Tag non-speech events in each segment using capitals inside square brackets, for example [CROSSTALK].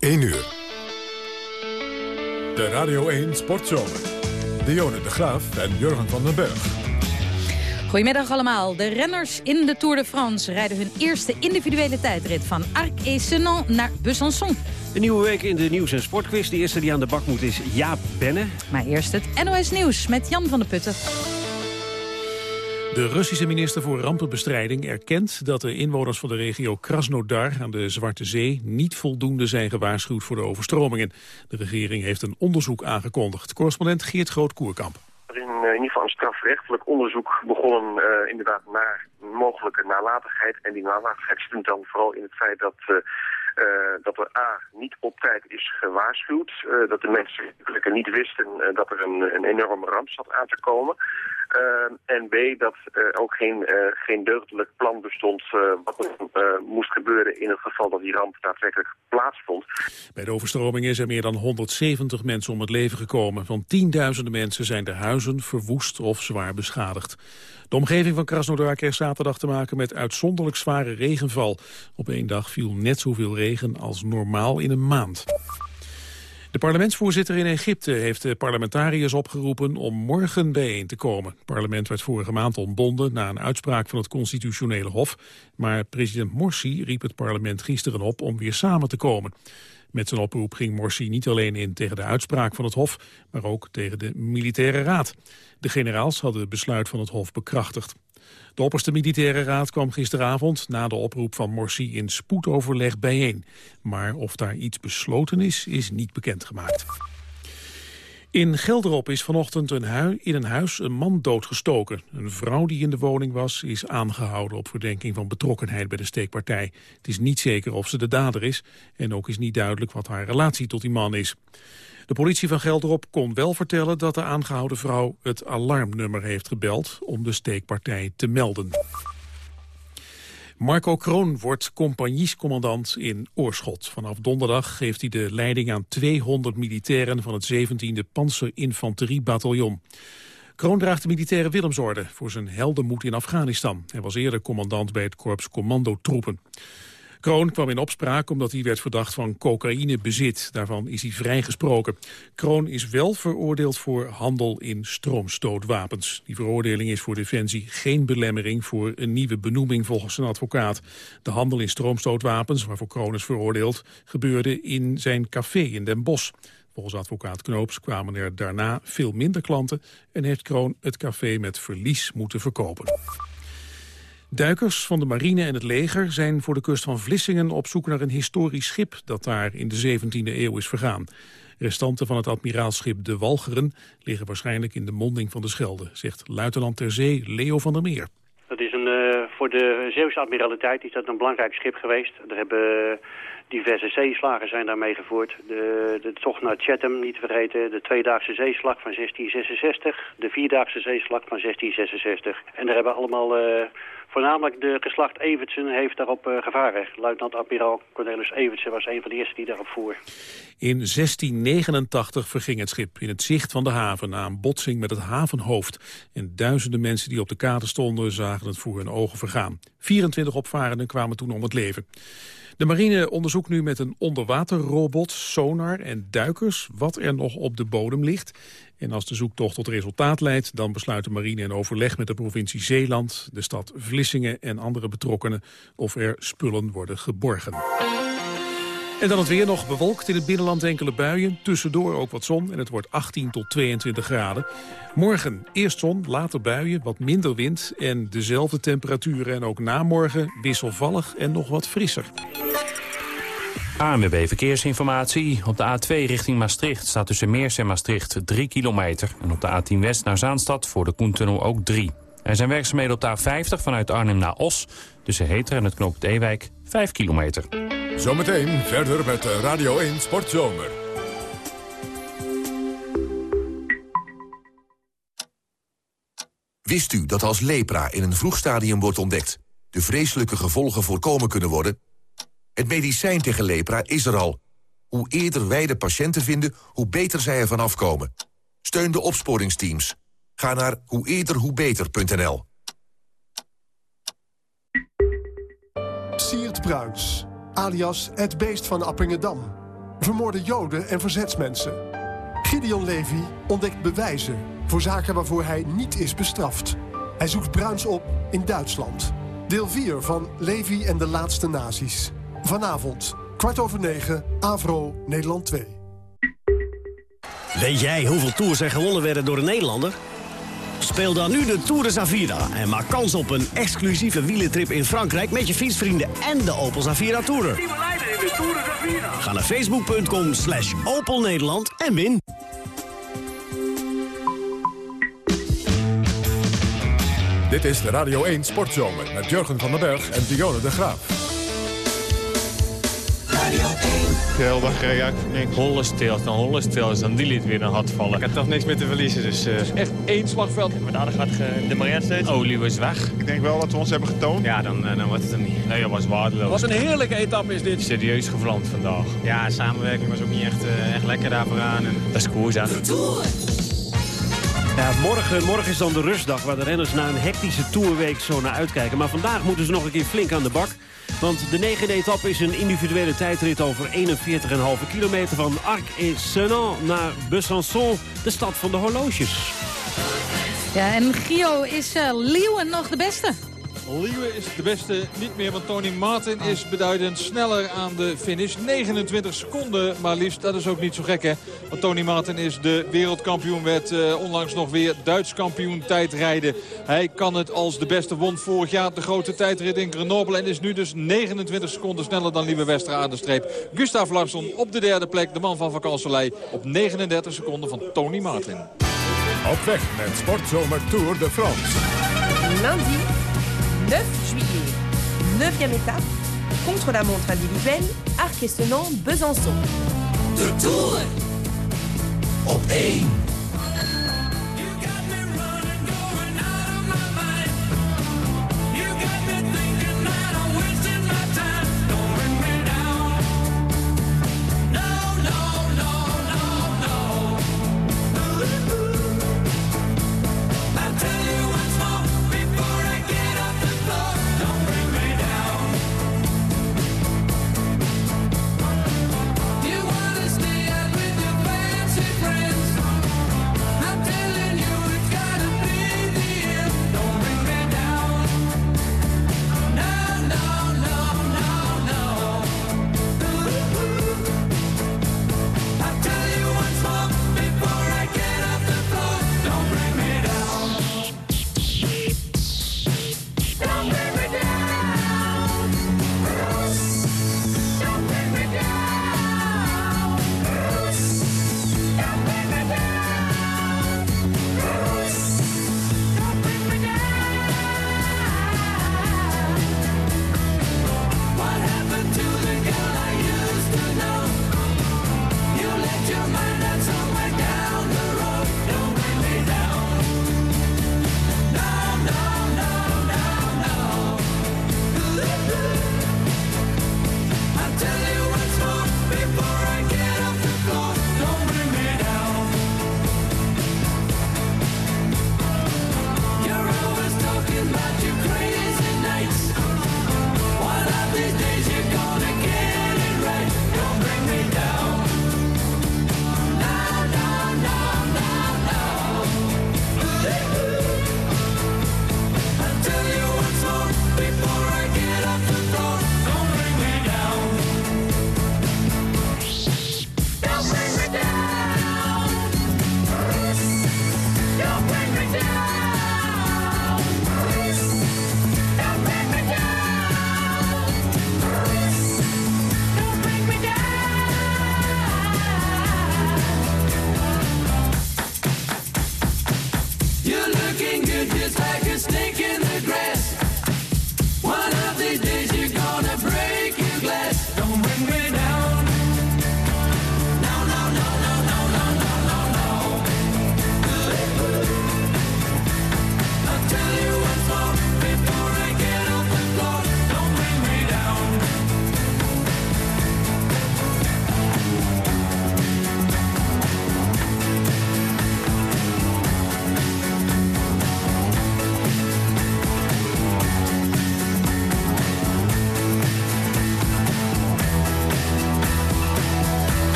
1 uur. De Radio 1 Sportzomer. Dionne de Graaf en Jurgen van den Berg. Goedemiddag allemaal. De renners in de Tour de France rijden hun eerste individuele tijdrit van Arc-et-Senans naar Besançon. De nieuwe week in de Nieuws- en Sportquiz. De eerste die aan de bak moet is Jaap Benne. Maar eerst het NOS Nieuws met Jan van der Putten. De Russische minister voor Rampenbestrijding erkent dat de inwoners van de regio Krasnodar aan de Zwarte Zee niet voldoende zijn gewaarschuwd voor de overstromingen. De regering heeft een onderzoek aangekondigd. Correspondent Geert Groot-Koerkamp. Er is in, eh, in ieder geval een strafrechtelijk onderzoek begonnen uh, inderdaad naar mogelijke nalatigheid. En die nalatigheid stond dan vooral in het feit dat... Uh, dat er A, niet op tijd is gewaarschuwd. Dat de mensen niet wisten dat er een, een enorme ramp zat aan te komen. En B, dat er ook geen, geen deugdelijk plan bestond wat er moest gebeuren in het geval dat die ramp daadwerkelijk plaatsvond. Bij de overstroming is er meer dan 170 mensen om het leven gekomen. Van tienduizenden mensen zijn de huizen verwoest of zwaar beschadigd. De omgeving van Krasnodar kreeg zaterdag te maken met uitzonderlijk zware regenval. Op één dag viel net zoveel regen als normaal in een maand. De parlementsvoorzitter in Egypte heeft de parlementariërs opgeroepen om morgen bijeen te komen. Het parlement werd vorige maand ontbonden na een uitspraak van het constitutionele hof. Maar president Morsi riep het parlement gisteren op om weer samen te komen. Met zijn oproep ging Morsi niet alleen in tegen de uitspraak van het Hof, maar ook tegen de militaire raad. De generaals hadden het besluit van het Hof bekrachtigd. De opperste militaire raad kwam gisteravond na de oproep van Morsi in spoedoverleg bijeen. Maar of daar iets besloten is, is niet bekendgemaakt. In Gelderop is vanochtend een in een huis een man doodgestoken. Een vrouw die in de woning was is aangehouden op verdenking van betrokkenheid bij de steekpartij. Het is niet zeker of ze de dader is en ook is niet duidelijk wat haar relatie tot die man is. De politie van Gelderop kon wel vertellen dat de aangehouden vrouw het alarmnummer heeft gebeld om de steekpartij te melden. Marco Kroon wordt compagniescommandant in Oorschot. Vanaf donderdag geeft hij de leiding aan 200 militairen van het 17e Panzerinfanteriebataljon. Kroon draagt de militaire Willemsorde voor zijn heldenmoed in Afghanistan. Hij was eerder commandant bij het korps commandotroepen. Kroon kwam in opspraak omdat hij werd verdacht van cocaïnebezit. Daarvan is hij vrijgesproken. Kroon is wel veroordeeld voor handel in stroomstootwapens. Die veroordeling is voor Defensie geen belemmering voor een nieuwe benoeming volgens zijn advocaat. De handel in stroomstootwapens, waarvoor Kroon is veroordeeld, gebeurde in zijn café in Den Bosch. Volgens advocaat Knoops kwamen er daarna veel minder klanten en heeft Kroon het café met verlies moeten verkopen. Duikers van de marine en het leger zijn voor de kust van Vlissingen op zoek naar een historisch schip dat daar in de 17e eeuw is vergaan. Restanten van het admiraalschip De Walcheren liggen waarschijnlijk in de monding van de Schelde, zegt luitenant ter zee Leo van der Meer. Dat is een, uh, voor de Zeeuwse admiraliteit is dat een belangrijk schip geweest. Er hebben diverse zeeslagen zijn daar meegevoerd. De, de tocht naar Chatham, niet te vergeten. De tweedaagse zeeslag van 1666. De vierdaagse zeeslag van 1666. En daar hebben allemaal... Uh, Voornamelijk de geslacht Evertsen heeft daarop uh, gevaren. Luitenant-admiraal Cornelis Evertsen was een van de eerste die daarop voer. In 1689 verging het schip in het zicht van de haven na een botsing met het havenhoofd. En duizenden mensen die op de kade stonden zagen het voor hun ogen vergaan. 24 opvarenden kwamen toen om het leven. De marine onderzoekt nu met een onderwaterrobot, sonar en duikers wat er nog op de bodem ligt. En als de zoektocht tot resultaat leidt, dan besluit de marine in overleg met de provincie Zeeland, de stad Vlissingen en andere betrokkenen of er spullen worden geborgen. En dan het weer nog bewolkt in het binnenland enkele buien. Tussendoor ook wat zon en het wordt 18 tot 22 graden. Morgen eerst zon, later buien, wat minder wind en dezelfde temperaturen. En ook na morgen wisselvallig en nog wat frisser. ANWB Verkeersinformatie. Op de A2 richting Maastricht staat tussen Meers en Maastricht 3 kilometer. En op de A10 West naar Zaanstad voor de Koentunnel ook 3. Er zijn werkzaamheden op de A50 vanuit Arnhem naar Os. Tussen Heter en het knooppunt Ewijk 5 kilometer. Zometeen verder met Radio 1 Sportzomer. Wist u dat als lepra in een vroeg stadium wordt ontdekt... de vreselijke gevolgen voorkomen kunnen worden... Het medicijn tegen lepra is er al. Hoe eerder wij de patiënten vinden, hoe beter zij ervan afkomen. Steun de opsporingsteams. Ga naar hoe eerder. Siert Bruins, alias het beest van Appingedam. vermoorde joden en verzetsmensen. Gideon Levy ontdekt bewijzen voor zaken waarvoor hij niet is bestraft. Hij zoekt Bruins op in Duitsland. Deel 4 van Levy en de laatste nazi's. Vanavond, kwart over negen, Avro, Nederland 2. Weet jij hoeveel tours er gewonnen werden door een Nederlander? Speel dan nu de Tour de Zavira en maak kans op een exclusieve wielentrip in Frankrijk... met je fietsvrienden en de Opel Zavira Tourer. Ga naar facebook.com slash Opel Nederland en win. Dit is de Radio 1 Sportzomer met Jurgen van den Berg en Dionne de Graaf. De hele dag ja, niks. Stil, dan hollen stil, dan die liet weer een hard vallen. Ik heb toch niks meer te verliezen, dus... Uh... Echt één slagveld. Maar daar gaat de Mariette steeds. Olie was weg. Ik denk wel dat we ons hebben getoond. Ja, dan, uh, dan wordt het hem niet. Nee, dat was waardeloos. Wat een heerlijke etappe is dit. Serieus gevlamd vandaag. Ja, samenwerking was ook niet echt, uh, echt lekker daar vooraan. En dat is koers aan. Ja, morgen, morgen is dan de rustdag waar de renners na een hectische tourweek zo naar uitkijken. Maar vandaag moeten ze nog een keer flink aan de bak. Want de negende etappe is een individuele tijdrit over 41,5 kilometer... van Arc-et-Senans naar Besançon, de stad van de horloges. Ja, en Gio, is uh, Leeuwen nog de beste? Liewe is de beste niet meer, want Tony Martin is beduidend sneller aan de finish. 29 seconden maar liefst, dat is ook niet zo gek hè. Want Tony Martin is de wereldkampioen, werd uh, onlangs nog weer Duits kampioen tijdrijden. Hij kan het als de beste, won vorig jaar de grote tijdrit in Grenoble... en is nu dus 29 seconden sneller dan Lieve Westra aan de streep. Gustav Larsson op de derde plek, de man van Vakansolei... op 39 seconden van Tony Martin. Op weg met Sportzomer Tour de France. Lundi 9 juillet, 9e étape, contre la montre individuelle, Arc-et-Senans, Besançon. De Tour op 1.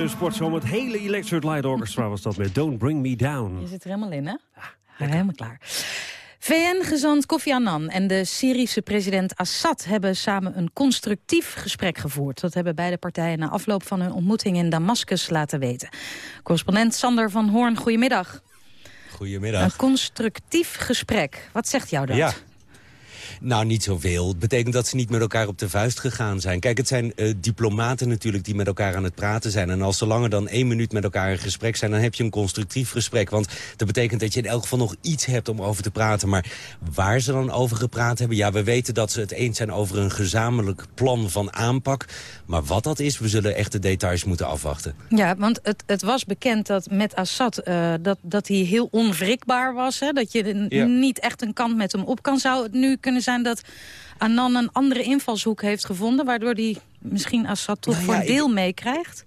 Deze sportzomer. Het hele Electric Light Orchestra was dat met Don't Bring Me Down. Je zit er helemaal in, hè? Ja, helemaal klaar. VN-gezant Kofi Annan en de Syrische president Assad hebben samen een constructief gesprek gevoerd. Dat hebben beide partijen na afloop van hun ontmoeting in Damascus laten weten. Correspondent Sander van Hoorn, goedemiddag. Goedemiddag. Een constructief gesprek. Wat zegt jou dat? Ja. Nou, niet zoveel. Het betekent dat ze niet met elkaar op de vuist gegaan zijn. Kijk, het zijn uh, diplomaten natuurlijk die met elkaar aan het praten zijn. En als ze langer dan één minuut met elkaar in gesprek zijn... dan heb je een constructief gesprek. Want dat betekent dat je in elk geval nog iets hebt om over te praten. Maar waar ze dan over gepraat hebben... ja, we weten dat ze het eens zijn over een gezamenlijk plan van aanpak. Maar wat dat is, we zullen echt de details moeten afwachten. Ja, want het, het was bekend dat met Assad... Uh, dat, dat hij heel onwrikbaar was. Hè? Dat je ja. niet echt een kant met hem op kan. Zou het nu kunnen zijn dat Annan een andere invalshoek heeft gevonden... waardoor hij misschien Assad toch Nou voor een deel meekrijgt?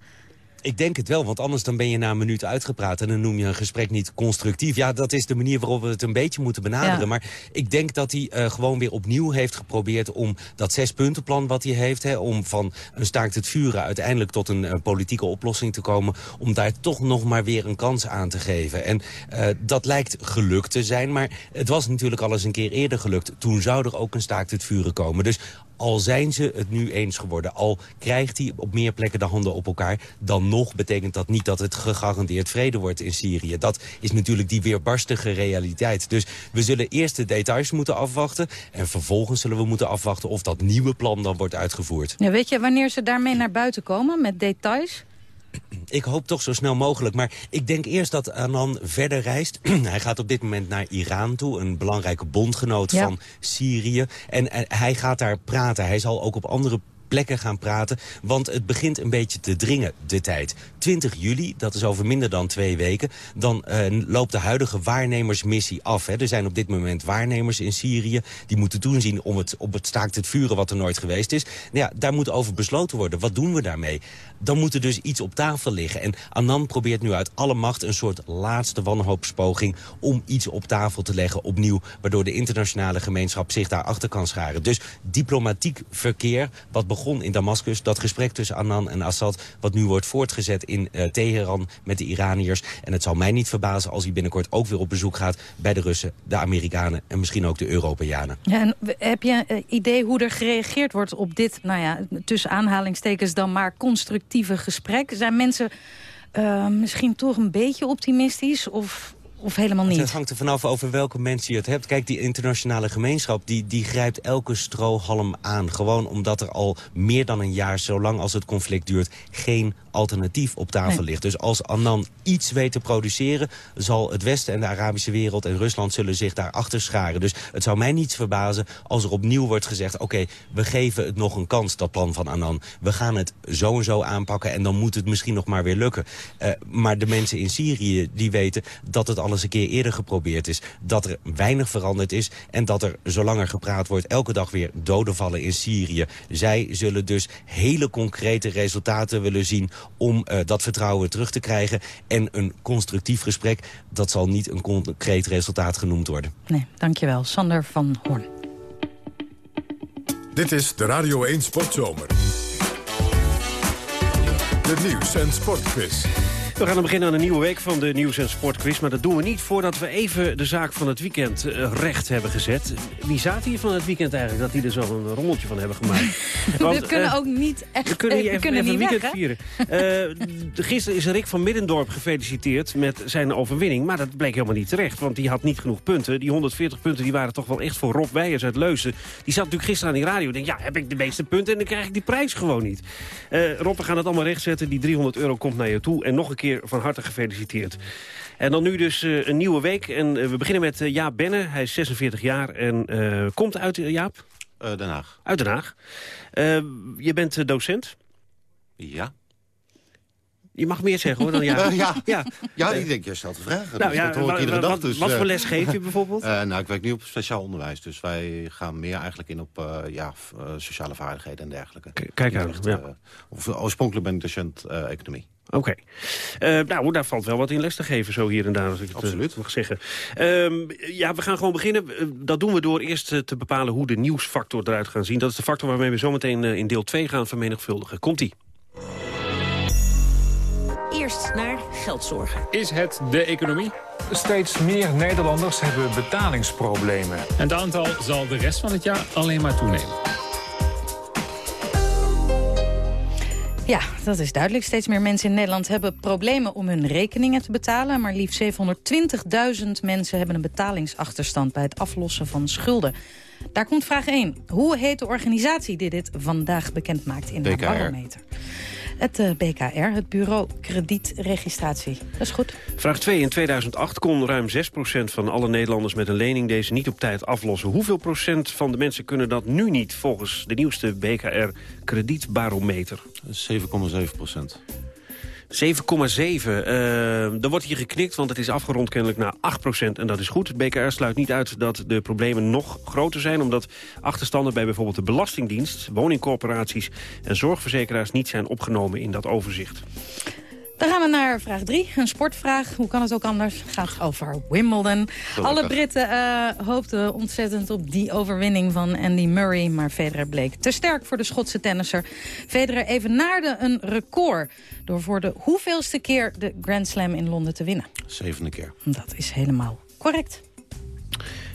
Ik denk het wel, want anders dan ben je na een minuut uitgepraat... en dan noem je een gesprek niet constructief. Ja, dat is de manier waarop we het een beetje moeten benaderen. Ja. Maar ik denk dat hij eh, gewoon weer opnieuw heeft geprobeerd... om dat zespuntenplan wat hij heeft... Hè, om van een staakt het vuren uiteindelijk tot een eh, politieke oplossing te komen... om daar toch nog maar weer een kans aan te geven. En eh, dat lijkt gelukt te zijn, maar het was natuurlijk al eens een keer eerder gelukt. Toen zou er ook een staakt het vuren komen. Dus al zijn ze het nu eens geworden, al krijgt hij op meer plekken de handen op elkaar... dan nog betekent dat niet dat het gegarandeerd vrede wordt in Syrië. Dat is natuurlijk die weerbarstige realiteit. Dus we zullen eerst de details moeten afwachten... en vervolgens zullen we moeten afwachten of dat nieuwe plan dan wordt uitgevoerd. Ja, weet je wanneer ze daarmee naar buiten komen met details? [CLEARS THROAT] Ik hoop toch zo snel mogelijk. Maar ik denk eerst dat Annan verder reist. [CLEARS THROAT] hij gaat op dit moment naar Iran toe. Een belangrijke bondgenoot Ja. van Syrië. En, en hij gaat daar praten. Hij zal ook op andere plekken gaan praten. Want het begint een beetje te dringen, de tijd. 20 juli, dat is over minder dan twee weken... dan eh, loopt de huidige waarnemersmissie af. Hè. Er zijn op dit moment waarnemers in Syrië... die moeten toezien om het, op het staakt het vuren wat er nooit geweest is. Nou ja, daar moet over besloten worden. Wat doen we daarmee? Dan moet er dus iets op tafel liggen. En Annan probeert nu uit alle macht een soort laatste wanhoopspoging... om iets op tafel te leggen opnieuw... waardoor de internationale gemeenschap zich daarachter kan scharen. Dus diplomatiek verkeer, wat begon in Damascus... dat gesprek tussen Annan en Assad... wat nu wordt voortgezet in eh, Teheran met de Iraniërs. En het zal mij niet verbazen als hij binnenkort ook weer op bezoek gaat... bij de Russen, de Amerikanen en misschien ook de Europeanen. Ja, en heb je een idee hoe er gereageerd wordt op dit, nou ja, tussen aanhalingstekens dan maar constructieve gesprek? Zijn mensen eh, misschien toch een beetje optimistisch of, of helemaal Het niet? hangt er vanaf over welke mensen je het hebt. Kijk, die internationale gemeenschap die, die grijpt elke strohalm aan. Gewoon omdat er al meer dan een jaar, zolang als het conflict duurt... geen alternatief op tafel Nee. ligt. Dus als Annan iets weet te produceren... zal het Westen en de Arabische wereld en Rusland zullen zich daarachter scharen. Dus het zou mij niets verbazen als er opnieuw wordt gezegd... oké, we geven het nog een kans, dat plan van Annan. We gaan het zo en zo aanpakken en dan moet het misschien nog maar weer lukken. Eh, maar de mensen in Syrië die weten dat het al eens een keer eerder geprobeerd is. Dat er weinig veranderd is en dat er, zolang er gepraat wordt... elke dag weer doden vallen in Syrië. Zij zullen dus hele concrete resultaten willen zien... om eh, dat vertrouwen terug te krijgen. En een constructief gesprek, dat zal niet een concreet resultaat genoemd worden. Nee, dankjewel. Sander van Hoorn. Dit is de Radio 1 Sportzomer. De nieuws- en sportquiz. We gaan dan beginnen aan een nieuwe week van de Nieuws- en Sportquiz. Maar dat doen we niet voordat we even de zaak van het weekend eh, recht hebben gezet. Wie zaten hier van het weekend eigenlijk dat die er zo een rommeltje van hebben gemaakt? [LAUGHS] we kunnen eh, ook niet echt... we kunnen we even, kunnen even niet weekend weg, vieren. Eh, gisteren is Rick van Middendorp gefeliciteerd met zijn overwinning. Maar dat bleek helemaal niet terecht, want die had niet genoeg punten. Die 140 punten die waren toch wel echt voor Rob Weijers uit Leuzen. Die zat natuurlijk gisteren aan die radio. Denk, ja, heb ik de meeste punten en dan krijg ik die prijs gewoon niet. Eh, Rob, we gaan het allemaal rechtzetten. Die 300 euro komt naar je toe. En nog een keer van harte gefeliciteerd. En dan nu dus eh, een nieuwe week. En eh, we beginnen met eh, Jaap Benne. Hij is 46 jaar en komt uit, Jaap? Den Haag. Uit Den Haag. Je bent docent? Ja. Je mag meer zeggen hoor dan ja. [LAUGHS] Ja. ja. Ja, ik denk, jij stelt de vragen. Nou dus ja, dat hoor ik iedere dag. wat- Dus, wat eh, voor les geef je bijvoorbeeld? [LAUGHS] Eh, nou, ik werk nu op speciaal onderwijs. Dus wij gaan meer eigenlijk in op eh, ja, sociale vaardigheden en dergelijke. kijk aan, echt, ja. of, oorspronkelijk ben ik docent economie. Oké. Nou, daar valt wel wat in les te geven, zo hier en daar, als ik het eh, mag zeggen. Ehm, ja, we gaan gewoon beginnen. Dat doen we door eerst te bepalen hoe de nieuwsfactor eruit gaat zien. Dat is de factor waarmee we zometeen in deel 2 gaan vermenigvuldigen. Komt-ie. Eerst naar geldzorgen. Is het de economie? Steeds meer Nederlanders hebben betalingsproblemen. En het aantal zal de rest van het jaar alleen maar toenemen. Ja, dat is duidelijk. Steeds meer mensen in Nederland hebben problemen om hun rekeningen te betalen. Maar liefst 720.000 mensen hebben een betalingsachterstand bij het aflossen van schulden. Daar komt vraag 1. Hoe heet de organisatie die dit vandaag bekend maakt in de barometer? Het eh, BKR, het Bureau Kredietregistratie. Dat is goed. Vraag 2. In 2008 kon ruim 6% van alle Nederlanders met een lening deze niet op tijd aflossen. Hoeveel procent van de mensen kunnen dat nu niet volgens de nieuwste BKR kredietbarometer? 7,7 procent. 7,7. Eh, er wordt hier geknikt, want het is afgerond kennelijk naar 8% en dat is goed. BKR sluit niet uit dat de problemen nog groter zijn... omdat achterstanden bij bijvoorbeeld de Belastingdienst... woningcorporaties en zorgverzekeraars niet zijn opgenomen in dat overzicht. Dan gaan we naar vraag 3, een sportvraag. Hoe kan het ook anders? Het gaat over Wimbledon. Alle Britten eh, hoopten ontzettend op die overwinning van Andy Murray... maar Federer bleek te sterk voor de Schotse tennisser. Federer evenaarde een record... door voor de hoeveelste keer de Grand Slam in Londen te winnen. Zevende keer. Dat is helemaal correct.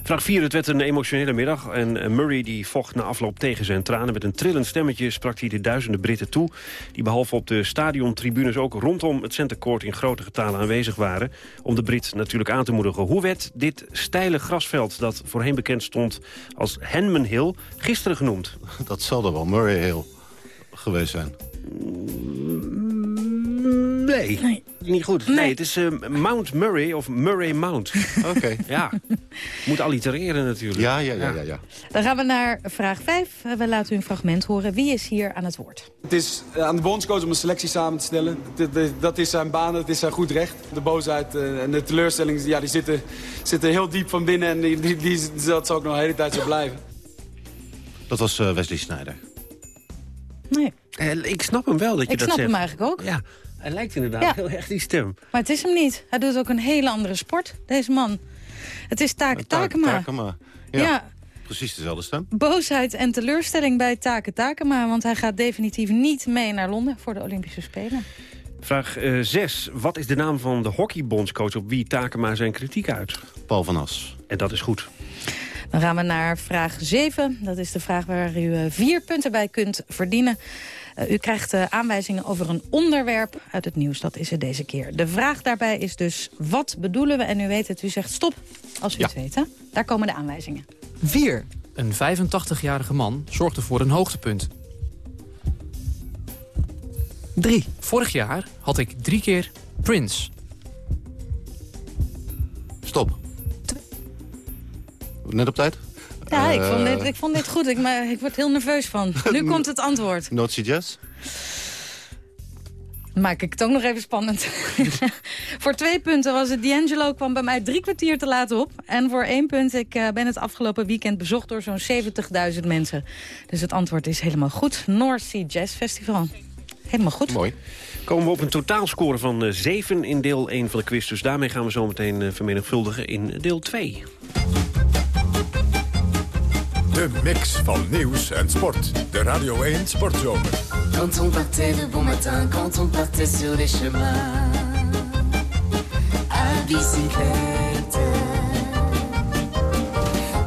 Vraag 4. Het werd een emotionele middag. En eh, Murray die vocht na afloop tegen zijn tranen. Met een trillend stemmetje sprak hij de duizenden Britten toe... die behalve op de stadiontribunes ook rondom het centercourt... in grote getalen aanwezig waren. Om de Brit natuurlijk aan te moedigen. Hoe werd dit steile grasveld dat voorheen bekend stond als Henman Hill... gisteren genoemd? Dat zal er wel Murray Hill geweest zijn. Nee, niet goed. Nee, het is eh, Mount Murray of Murray Mount. [LAUGHS] Oké. Ja, [LAUGHS] moet allitereren natuurlijk. Ja, ja, ja, ja, ja. Dan gaan we naar vraag 5. We laten u een fragment horen. Wie is hier aan het woord? Het is eh, aan de bondscoach om een selectie samen te stellen. Dat- is zijn baan, dat is zijn goed recht. De boosheid eh, en de teleurstelling ja, die zitten, zitten heel diep van binnen. En die, die, die, dat zal ook nog een hele tijd zo blijven. Dat was eh, Wesley Sneijder. Nee. Eh, ik snap hem wel dat je Ik dat snap zegt. hem eigenlijk ook. Ja, hij lijkt inderdaad Ja. heel erg die stem. Maar het is hem niet. Hij doet ook een hele andere sport, deze man. Het is Take Takema. Takema. Ja. Ja. Precies dezelfde stem. Boosheid en teleurstelling bij Take Takema. Want hij gaat definitief niet mee naar Londen voor de Olympische Spelen. Vraag 6. Wat is de naam van de hockeybondscoach op wie Takema zijn kritiek uit? Paul van As. En dat is goed. Dan gaan we naar vraag 7. Dat is de vraag waar u eh, vier punten bij kunt verdienen. Eh, u krijgt eh, aanwijzingen over een onderwerp uit het nieuws. Dat is er deze keer. De vraag daarbij is dus, wat bedoelen we? En u weet het, u zegt stop als u het weet. Hè? Daar komen de aanwijzingen. 4. Een 85-jarige man zorgde voor een hoogtepunt. 3. Vorig jaar had ik drie keer Prince. Stop. Net op tijd? Ja, ik, Eh, vond dit, ik vond dit goed. Ik, maar ik word heel nerveus van. [LAUGHS] Nu komt het antwoord. Noordse Jazz? Maak ik het ook nog even spannend. [LAUGHS] voor twee punten was het D'Angelo kwam bij mij drie kwartier te laat op. En voor één punt, ik eh, ben het afgelopen weekend bezocht door zo'n 70.000 mensen. Dus het antwoord is helemaal goed. North Sea Jazz Festival. Helemaal goed. Mooi. Komen we op een totaalscore van 7 in deel 1 van de quiz. Dus daarmee gaan we zo meteen eh, vermenigvuldigen in deel 2. De mix van nieuws en sport. De Radio 1 Sportzomer. Quand on partait de bon matin, quand on partait sur les chemins à bicyclette.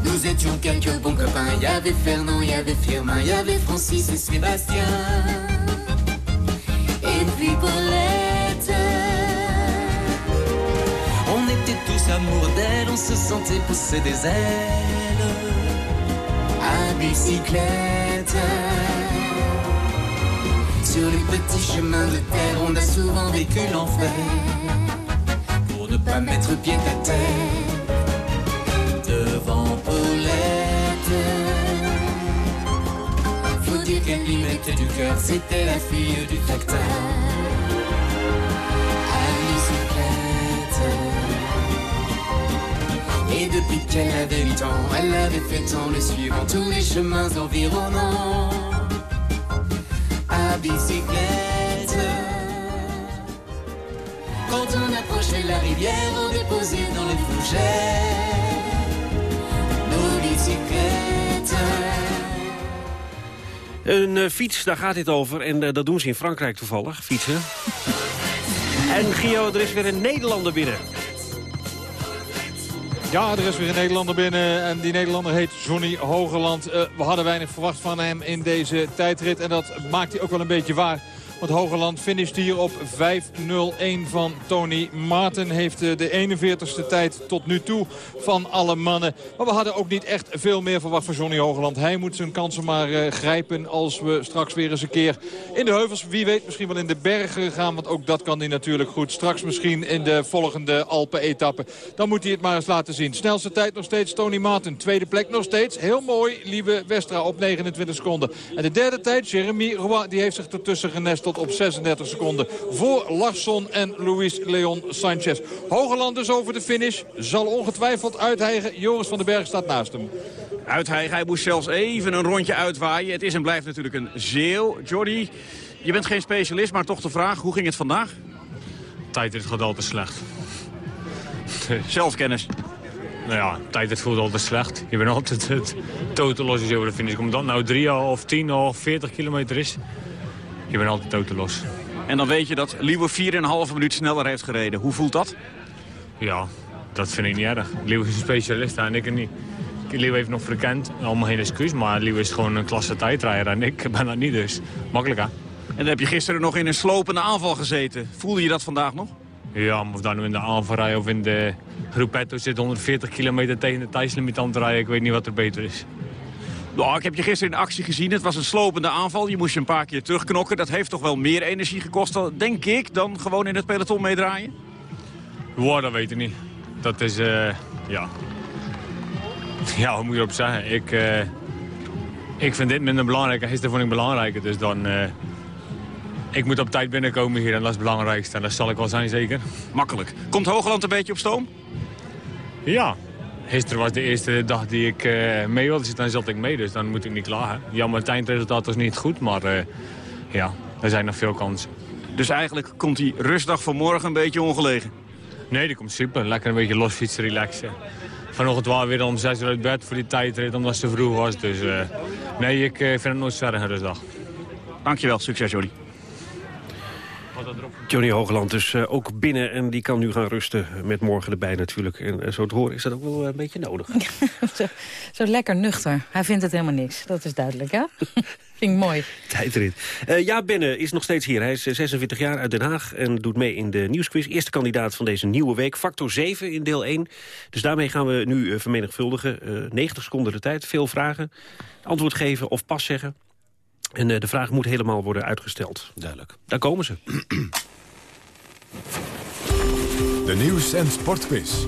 Nous étions quelques bons copains. Il y avait Fernand, il y avait Firmin, il y avait Francis et Sébastien. Et puis Paulette. On était tous amoureux d'elle, on se sentait pousser des ailes bicyclette. Sur les petits chemins de terre, on a souvent vécu l'enfer. Pour ne pas mettre pied à terre devant Paulette. Faut dire qu'elle y mettait du cœur, c'était la fille du tracteur. Et depuis qu'elle avait 8 ans, elle avait fait tant le suivant tous les chemins environnants à bicyclette. Quand on approchait la rivière, on déposait dans les fougères nos bicyclettes. Een eh, fiets, daar gaat dit over. En eh, dat doen ze in Frankrijk toevallig, fietsen. [LAUGHS] En Gio, er is weer een Nederlander binnen. Ja, er is weer een Nederlander binnen en die Nederlander heet Johnny Hogeland. Eh, we hadden weinig verwacht van hem in deze tijdrit en dat maakt hij ook wel een beetje waar. Want Hogeland finisht hier op 5.01 van Tony Martin. Heeft eh, de 41ste tijd tot nu toe van alle mannen. Maar we hadden ook niet echt veel meer verwacht van Johnny Hogeland. Hij moet zijn kansen maar uh, grijpen als we straks weer eens een keer in de heuvels... wie weet misschien wel in de bergen gaan, want ook dat kan hij natuurlijk goed. Straks misschien in de volgende Alpen-etappe. Dan moet hij het maar eens laten zien. Snelste tijd nog steeds Tony Martin. Tweede plek nog steeds. Heel mooi, lieve Westra op 29 seconden. En de derde tijd, Jeremy Roy, die heeft zich ertussen genest tot op 36 seconden. Voor Larsson en Luis Leon Sanchez. Hogeland dus over de finish. Zal ongetwijfeld uitheigen. Joris van den Berg staat naast hem. Uitheigen, hij moest zelfs even een rondje uitwaaien. Het is en blijft natuurlijk een zeeuw. Jordi, je bent geen specialist, maar toch de vraag, hoe ging het vandaag? Tijdrit gaat altijd slecht. Zelfkennis. Nou ja, tijdrit voelt altijd slecht. Je bent altijd het totaal als je over de finish komt. dat nou 3 of 10 of 40 kilometer is je bent altijd totaal En dan weet je dat Liewe 4,5 minuut sneller heeft gereden. Hoe voelt dat? Ja, dat vind ik niet erg. Liewe is een specialist en ik niet. Liewe heeft nog verkend, allemaal geen excuus, maar Liewe is gewoon een klasse tijdrijder en ik [LAUGHS] ben dat niet, dus makkelijk hè. En dan heb je gisteren nog in een slopende aanval gezeten. Voelde je dat vandaag nog? Ja, of dan in de aanval rijden of in de groepetto zit 140 kilometer tegen de tijdslimiet aan te rijden. Ik weet niet wat er beter is. Nou, ik heb je gisteren in actie gezien. Het was een slopende aanval. Je moest je een paar keer terugknokken. Dat heeft toch wel meer energie gekost, denk ik, dan gewoon in het peloton meedraaien? Wow, dat weet ik niet. Dat is, uh, ja... Ja, wat moet je op zeggen? Ik, uh, ik vind dit minder belangrijk. Gisteren vond ik belangrijker, dus dan... Uh, ik moet op tijd binnenkomen hier en dat is het belangrijkste. En dat zal ik wel zijn, zeker. Makkelijk. Komt Hoogland een beetje op stoom? Ja, Gisteren was de eerste dag die ik uh, mee wilde zitten, dan zat ik mee, dus dan moet ik niet klagen. Jammer, het eindresultaat was niet goed, maar uh, ja, er zijn nog veel kansen. Dus eigenlijk komt die rustdag van morgen een beetje ongelegen? Nee, die komt super. Lekker een beetje los fietsen, relaxen. Vanochtend waren we weer om 6 uur uit bed voor die tijdrit, omdat het te vroeg was. Dus uh, nee, ik vind het nooit verder een rustdag. Dankjewel, succes Jordi. Johnny Hogeland dus uh, ook binnen en die kan nu gaan rusten met morgen erbij natuurlijk. En uh, zo te horen is dat ook wel een beetje nodig. [LAUGHS] zo, zo, lekker nuchter. Hij vindt het helemaal niks. Dat is duidelijk, hè? [LAUGHS] Vind ik mooi. Tijdrit. Uh, ja, Benne is nog steeds hier. Hij is 46 jaar uit Den Haag en doet mee in de nieuwsquiz. Eerste kandidaat van deze nieuwe week. Factor 7 in deel 1. Dus daarmee gaan we nu vermenigvuldigen. 90 seconden de tijd. Veel vragen. Antwoord geven of pas zeggen. En uh, de vraag moet helemaal worden uitgesteld. Duidelijk. Daar komen ze. [CLEARS THROAT] De nieuws- en sportquiz.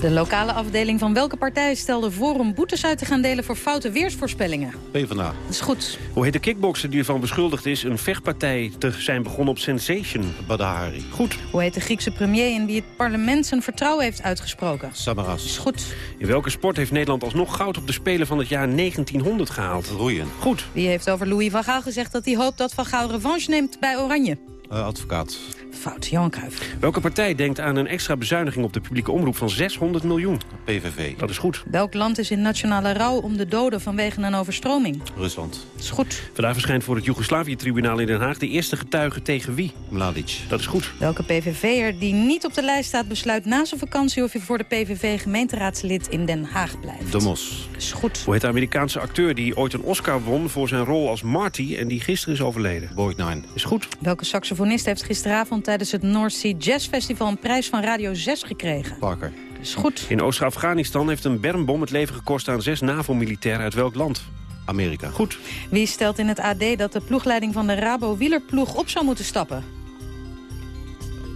De lokale afdeling van welke partij stelde voor om boetes uit te gaan delen voor foute weersvoorspellingen? PvdA. Dat is goed. Hoe heet de kickbokser die ervan beschuldigd is een vechtpartij te zijn begonnen op Sensation? Badahari. Goed. Hoe heet de Griekse premier in wie het parlement zijn vertrouwen heeft uitgesproken? Samaras. Dat is goed. In welke sport heeft Nederland alsnog goud op de Spelen van het jaar 1900 gehaald? Roeien. Goed. Wie heeft over Louis van Gaal gezegd dat hij hoopt dat Van Gaal revanche neemt bij Oranje? Uh, advocaat. Fout, Johan Cruijff. Welke partij denkt aan een extra bezuiniging op de publieke omroep van 600 miljoen? PVV. Dat is goed. Welk land is in nationale rouw om de doden vanwege een overstroming? Rusland. Dat is goed. Vandaag verschijnt voor het Joegoslavië-tribunaal in Den Haag de eerste getuige tegen wie? Mladic. Dat is goed. Welke PVV'er die niet op de lijst staat besluit na zijn vakantie of hij voor de PVV gemeenteraadslid in Den Haag blijft? De Mos. Dat is goed. Hoe heet de Amerikaanse acteur die ooit een Oscar won voor zijn rol als Marty en die gisteren is overleden? Boyd Nine. Is goed. Welke saxofonist heeft gisteravond tijdens het North Sea Jazz Festival een prijs van Radio 6 gekregen? Parker. Dat is goed. In Oost-Afghanistan heeft een bermbom het leven gekost aan zes NAVO-militairen uit welk land? Amerika. Goed. Wie stelt in het AD dat de ploegleiding van de Rabo-wielerploeg op zou moeten stappen?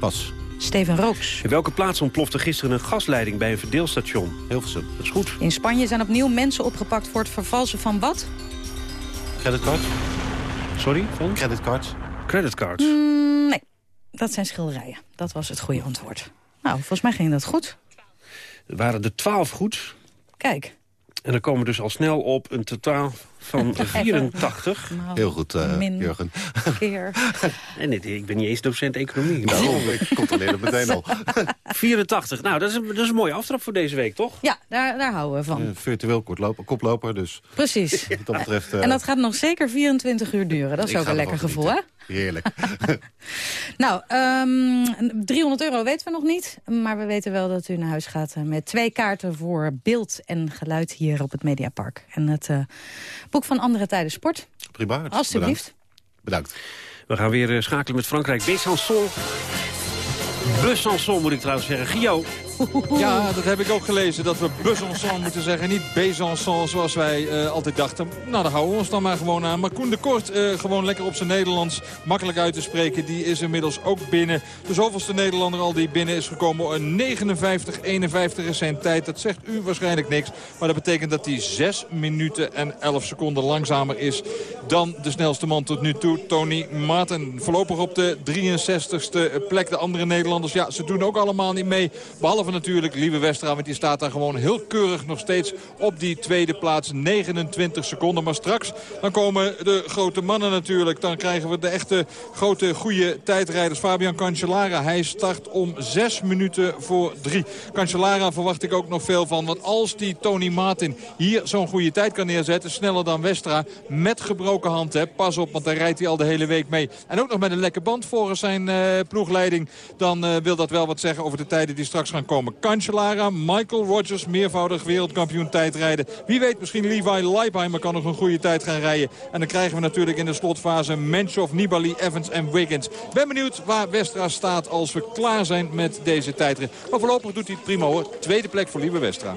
Pas. Steven Rooks. In welke plaats ontplofte gisteren een gasleiding bij een verdeelstation? Hilversum. Dat is goed. In Spanje zijn opnieuw mensen opgepakt voor het vervalsen van wat? Creditcard. Sorry? Van? Creditcards. Creditcards. Mm, nee, dat zijn schilderijen. Dat was het goede antwoord. Nou, volgens mij ging dat goed. Er waren er twaalf goed. Kijk. En dan komen we dus al snel op een totaal van [LAUGHS] 84. Nou, Heel goed, eh, min Jurgen. keer. [LAUGHS] En dit- ik ben niet eens docent economie. Daarom, ik controleer het meteen al. [LAUGHS] 84. Nou, dat is, een, dat is een mooie aftrap voor deze week, toch? Ja, daar, daar houden we van. Eh, virtueel kortloper, koploper, dus Precies. wat dat betreft... eh, En dat gaat nog zeker 24 uur duren. Dat is ook een lekker gevoel, hè? Heerlijk. [LAUGHS] Nou, ehm 300 euro weten we nog niet. Maar we weten wel dat u naar huis gaat eh, met twee kaarten voor beeld en geluid hier op het Mediapark. En het eh, boek van Andere Tijden Sport. Prima. Alsjeblieft. Bedankt. We gaan weer eh, schakelen met Frankrijk. Besançon. Besançon moet ik trouwens zeggen. Gio. [LAUGHS] Ja, dat heb ik ook gelezen. Dat we Besançon moeten zeggen. Niet Besançon zoals wij eh, altijd dachten. Nou, daar houden we ons dan maar gewoon aan. Maar Koen de Kort, eh, gewoon lekker op zijn Nederlands. Makkelijk uit te spreken. Die is inmiddels ook binnen. De zoveelste Nederlander al die binnen is gekomen. Een 59-51 is zijn tijd. Dat zegt u waarschijnlijk niks. Maar dat betekent dat hij 6 minuten en 11 seconden langzamer is dan de snelste man tot nu toe. Tony Martin. Voorlopig op de 63ste plek. De andere Nederlanders, ja, ze doen ook allemaal niet mee. Behalve natuurlijk Lieve Westra, want die staat daar gewoon heel keurig nog steeds op die tweede plaats. 29 seconden. Maar straks dan komen de grote mannen natuurlijk. Dan krijgen we de echte grote goede tijdrijders. Fabian Cancellara, hij start om 6 minuten voor 3. Cancellara verwacht ik ook nog veel van. Want als die Tony Martin hier zo'n goede tijd kan neerzetten... sneller dan Westra, met gebroken hand, hè, pas op, want daar rijdt hij al de hele week mee. En ook nog met een lekke band volgens zijn eh, ploegleiding. Dan eh, wil dat wel wat zeggen over de tijden die straks gaan komen. Cancellara, Michael Rogers, meervoudig wereldkampioen tijdrijden. Wie weet, misschien Levi Leipheimer kan nog een goede tijd gaan rijden. En dan krijgen we natuurlijk in de slotfase Menchov, Nibali, Evans en Wiggins. Ben benieuwd waar Westra staat als we klaar zijn met deze tijdrit. Maar voorlopig doet hij prima hoor. Tweede plek voor Lieve Westra.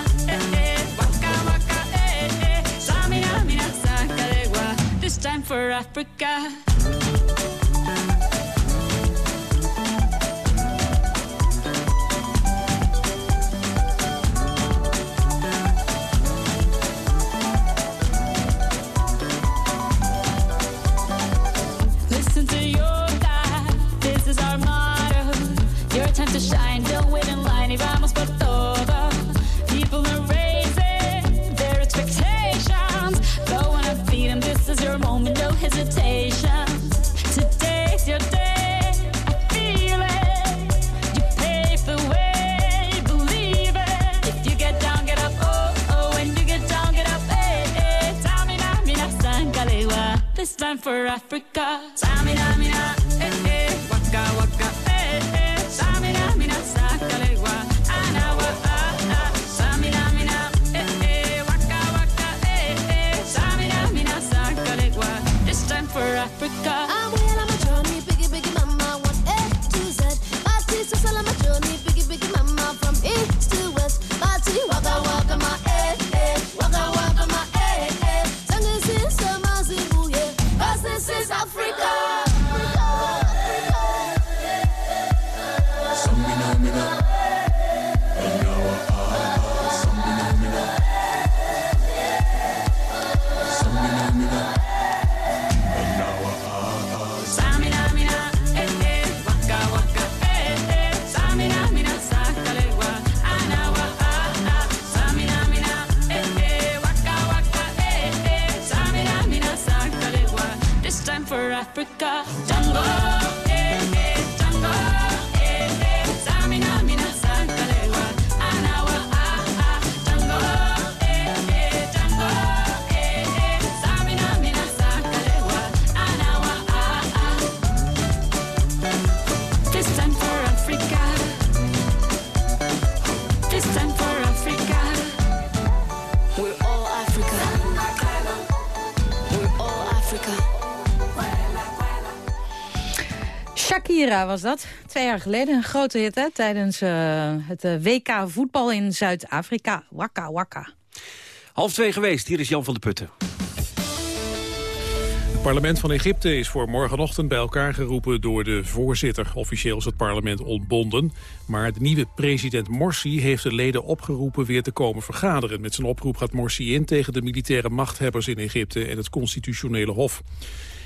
time for Africa. For Africa. Africa. Tango, Shakira was dat, twee jaar geleden. Een grote hit hè, tijdens eh, het eh, WK voetbal in Zuid-Afrika. Wakka wakka. Half twee geweest, hier is Jan van de Putten. Het parlement van Egypte is voor morgenochtend bij elkaar geroepen door de voorzitter. Officieel is het parlement ontbonden. Maar de nieuwe president Morsi heeft de leden opgeroepen weer te komen vergaderen. Met zijn oproep gaat Morsi in tegen de militaire machthebbers in Egypte en het constitutionele hof.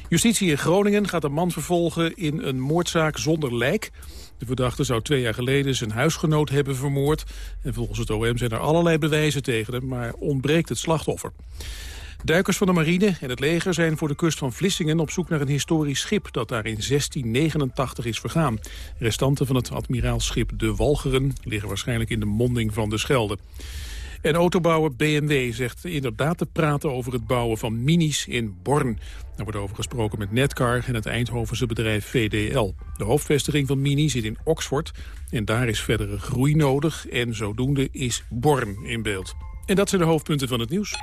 Justitie in Groningen gaat een man vervolgen in een moordzaak zonder lijk. De verdachte zou twee jaar geleden zijn huisgenoot hebben vermoord. En volgens het OM zijn er allerlei bewijzen tegen hem, maar ontbreekt het slachtoffer. Duikers van de marine en het leger zijn voor de kust van Vlissingen op zoek naar een historisch schip dat daar in 1689 is vergaan. Restanten van het admiraalschip De Walcheren liggen waarschijnlijk in de monding van de Schelde. En autobouwer BMW zegt inderdaad te praten over het bouwen van minis in Born. Daar wordt over gesproken met Netcar en het Eindhovense bedrijf VDL. De hoofdvestiging van Mini zit in Oxford en daar is verdere groei nodig. En zodoende is Born in beeld. En dat zijn de hoofdpunten van het nieuws.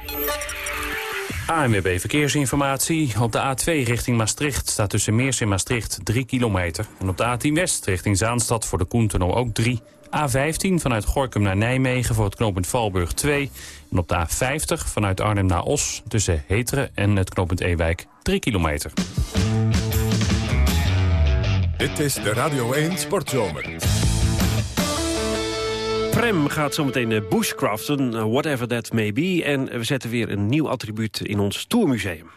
ANWB Verkeersinformatie. Op de A2 richting Maastricht staat tussen Meers en Maastricht 3 kilometer. En op de A10 West richting Zaanstad voor de Koentunnel ook 3. A15 vanuit Gorkum naar Nijmegen voor het knooppunt Valburg 2. En op de A50 vanuit Arnhem naar Os tussen Heteren en het knooppunt Ewijk 3 kilometer. Dit is de Radio 1 Sportzomer. Prem gaat zometeen eh, bushcraften, eh, whatever that may be. En we zetten weer een nieuw attribuut in ons Tourmuseum.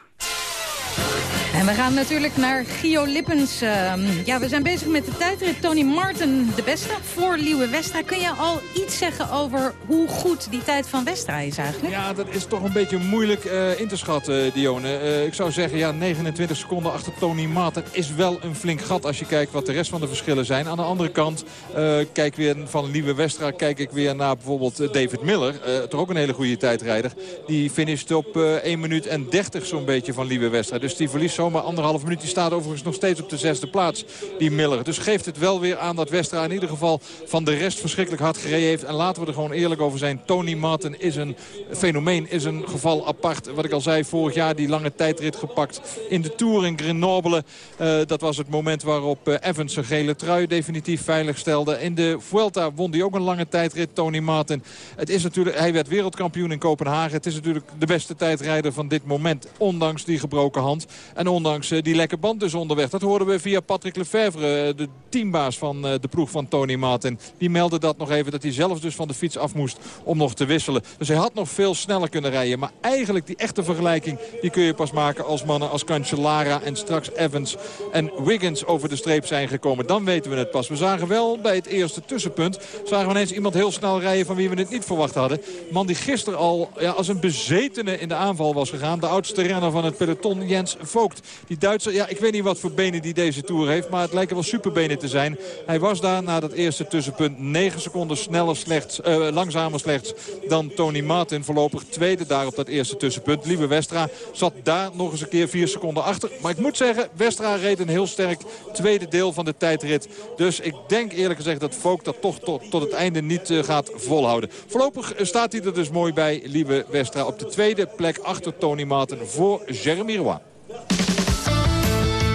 En we gaan natuurlijk naar Gio Lippens. Ehm, ja, we zijn bezig met de tijdrit. Tony Martin, de beste, voor Liewe Westra. Kun je al iets zeggen over hoe goed die tijd van Westra is eigenlijk? Ja, dat is toch een beetje moeilijk eh, in te schatten, Dione. Eh, ik zou zeggen, ja, 29 seconden achter Tony Martin is wel een flink gat... als je kijkt wat de rest van de verschillen zijn. Aan de andere kant, eh, kijk weer van Liewe Westra... kijk ik weer naar bijvoorbeeld David Miller. toch ook een hele goede tijdrijder. Die finisht op 1 minuut en 30 zo'n beetje van Liewe Westra. Dus die verliest zomaar anderhalf minuut. Die staat overigens nog steeds op de zesde plaats, die Miller. Dus geeft het wel weer aan dat Westra in ieder geval van de rest verschrikkelijk hard gereden heeft. En laten we er gewoon eerlijk over zijn. Tony Martin is een fenomeen, is een geval apart. Wat ik al zei, vorig jaar die lange tijdrit gepakt in de Tour in Grenoble. Uh, dat was het moment waarop uh, Evans zijn gele trui definitief veilig stelde. In de Vuelta won hij ook een lange tijdrit, Tony Martin. Het is natuurlijk, hij werd wereldkampioen in Kopenhagen. Het is natuurlijk de beste tijdrijder van dit moment, ondanks die gebroken hand. En ondanks uh, die lekke band dus onderweg. Dat hoorden we via Patrick Lefevre, de teambaas van de ploeg van Tony Martin. Die meldde dat nog even, dat hij zelf dus van de fiets af moest om nog te wisselen. Dus hij had nog veel sneller kunnen rijden. Maar eigenlijk die echte vergelijking, die kun je pas maken als mannen als Cancellara en straks Evans en Wiggins over de streep zijn gekomen. Dan weten we het pas. We zagen wel bij het eerste tussenpunt, zagen we ineens iemand heel snel rijden van wie we het niet verwacht hadden. Man die gisteren al ja, als een bezetene in de aanval was gegaan. De oudste renner van het peloton, Jens Vogt. Die Duitser, ja, ik weet niet wat voor benen die deze Tour heeft, maar het lijken wel superbenen te zijn. Hij was daar na dat eerste tussenpunt 9 seconden sneller slechts, uh, langzamer slechts dan Tony Martin. Voorlopig tweede daar op dat eerste tussenpunt. Lieve Westra zat daar nog eens een keer 4 seconden achter. Maar ik moet zeggen, Westra reed een heel sterk tweede deel van de tijdrit. Dus ik denk eerlijk gezegd dat Vogt dat toch tot, tot het einde niet uh, gaat volhouden. Voorlopig staat hij er dus mooi bij, Lieve Westra. Op de tweede plek achter Tony Martin voor Jeremy Roy.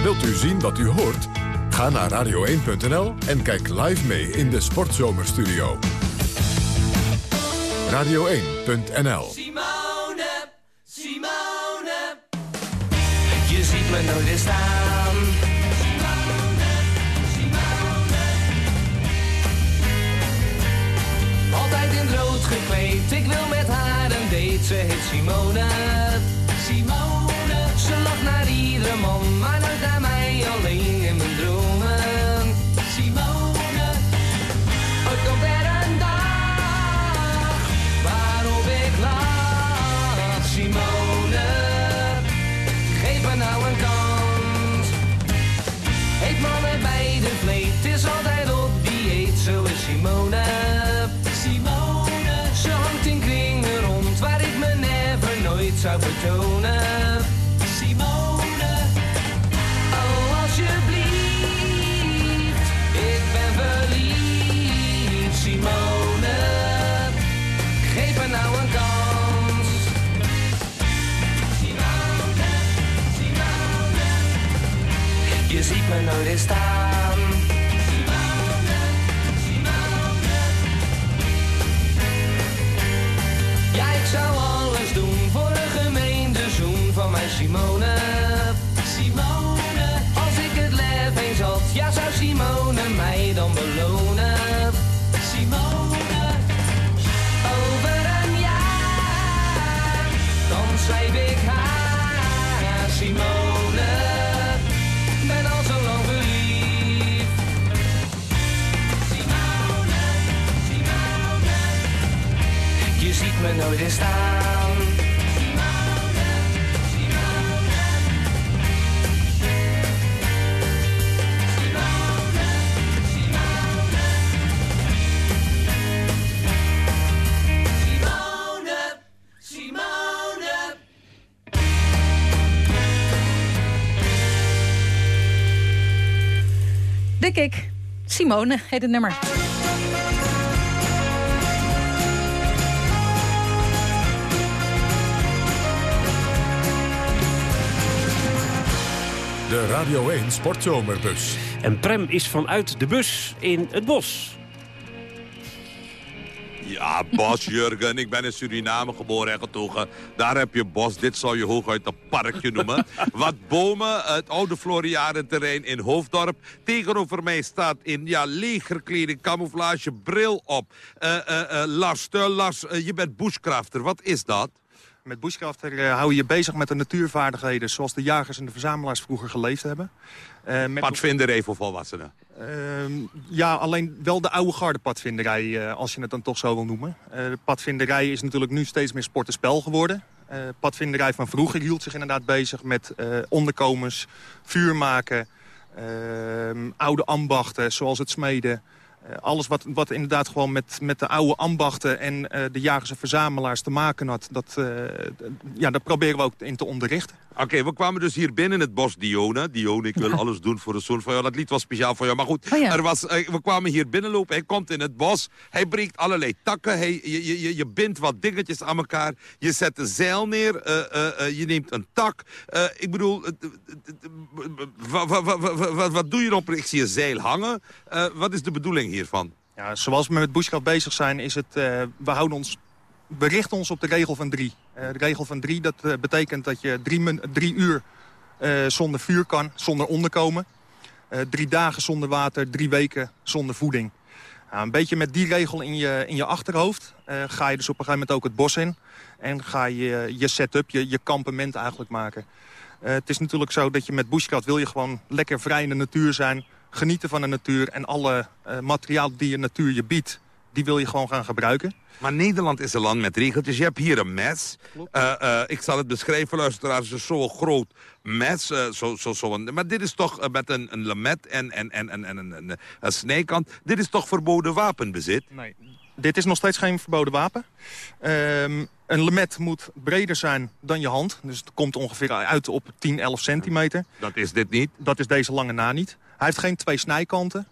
Wilt u zien wat u hoort? Ga naar radio1.nl en kijk live mee in de Sportzomerstudio. Radio1.nl Simone, Simone. Je ziet me nooit staan. Simone, Simone. Altijd in rood gekleed, ik wil met haar een date. Ze heet Simone. Simone. Ze lacht naar iedere man, naar mij alleen in mijn dromen. Simone. Ooit komt er ziet me Kik. Simone heet het nummer. De Radio 1 Sportzomerbus. En Prem is vanuit de bus in het bos. Ja, Bos, Jurgen. Ik ben in Suriname geboren en getogen. Daar heb je bos. Dit zou je hooguit een parkje noemen. Wat bomen, het oude Floriadenterrein in Hoofddorp. Tegenover mij staat in ja, legerkleding, camouflage, bril op. Eh, eh, Lars, je bent bushcrafter. Wat is dat? Met bushcrafter hou je je bezig met de natuurvaardigheden... zoals de jagers en de verzamelaars vroeger geleefd hebben. Eh, Padvinderij voor volwassenen. Ehm, ja, alleen wel de oude garde padvinderij, eh, als je het dan toch zo wil noemen. Eh, de padvinderij is natuurlijk nu steeds meer sport en spel geworden. Eh padvinderij van vroeger hield zich inderdaad bezig met onderkomens, vuur maken... ehm, oude ambachten, zoals het smeden... Eh, alles wat, wat inderdaad gewoon met, met de oude ambachten en eh, de jagers en verzamelaars te maken had... Dat, eh, ja, daar proberen we ook in te onderrichten. Oké, we kwamen dus hier binnen het bos Dione. Dione, ik wil alles doen voor de zoon van jou. Dat lied was speciaal voor jou. Maar goed, Oh ja. er was, we kwamen hier binnenlopen. Hij komt in het bos. Hij breekt allerlei takken. Hij, je, je, je, je bindt wat dingetjes aan elkaar. Je zet een zeil neer. eh, eh, eh, je neemt een tak. Eh, ik bedoel, wat, wat, wat, wat, wat doe je erop? Ik zie een zeil hangen. Eh, wat is de bedoeling hiervan? Ja, zoals we met bushcraft bezig zijn, is het, eh, we, houden ons, we richten ons op de regel van drie. Eh, de regel van drie, dat eh, betekent dat je drie, drie uur zonder vuur kan, zonder onderkomen. Drie dagen zonder water, drie weken zonder voeding. Een beetje met die regel in je, in je achterhoofd ga je dus op een gegeven moment ook het bos in. En ga je je setup, je, je kampement eigenlijk maken. Het is natuurlijk zo dat je met bushcraft wil je gewoon lekker vrij in de natuur zijn. Genieten van de natuur en alle eh, materiaal die de natuur je biedt, die wil je gewoon gaan gebruiken. Maar Nederland is een land met regeltjes. Je hebt hier een mes. Eh, eh, ik zal het beschrijven, luisteraars. Het is zo'n groot mes. zo, zo, zo een, maar dit is toch met een, een lamet en, en, en, en, en een, een, snijkant. Dit is toch verboden wapenbezit? Nee. Dit is nog steeds geen verboden wapen. Ehm, een lemet moet breder zijn dan je hand. Dus het komt ongeveer uit op 10, 11 centimeter. Dat is dit niet? Dat is deze lange na niet. Hij heeft geen twee snijkanten.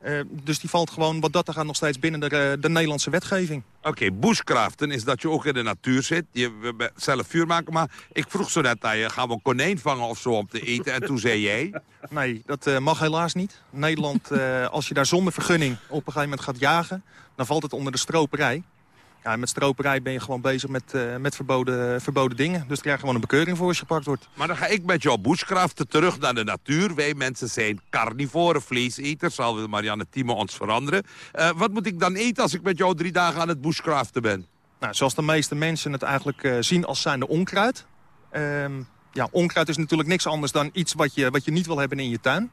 Eh, dus die valt gewoon wat dat er gaat nog steeds binnen de, eh, de Nederlandse wetgeving. Oké, bushcraften is dat je ook in de natuur zit. Je we- we- zelf vuur maken. Maar ik vroeg zo net aan je, gaan we een konijn vangen of zo om te eten? En toen zei jij... [LAUGHS] Nee, dat eh, mag helaas niet. Nederland, als je daar zonder vergunning op een gegeven moment gaat jagen... dan valt het onder de stroperij. Ja, met stroperij ben je gewoon bezig met, eh, met verboden, verboden dingen. Dus krijg je gewoon een bekeuring voor als je gepakt wordt. Maar dan ga ik met jou bushcraften terug naar de natuur. Wij mensen zijn carnivoren, vleeseters. Zal Marianne Thieme ons veranderen. Eh, wat moet ik dan eten als ik met jou drie dagen aan het bushcraften ben? Nou, zoals de meeste mensen het eigenlijk eh, zien als zijnde onkruid. Ehm, ja, onkruid is natuurlijk niks anders dan iets wat je, wat je niet wil hebben in je tuin.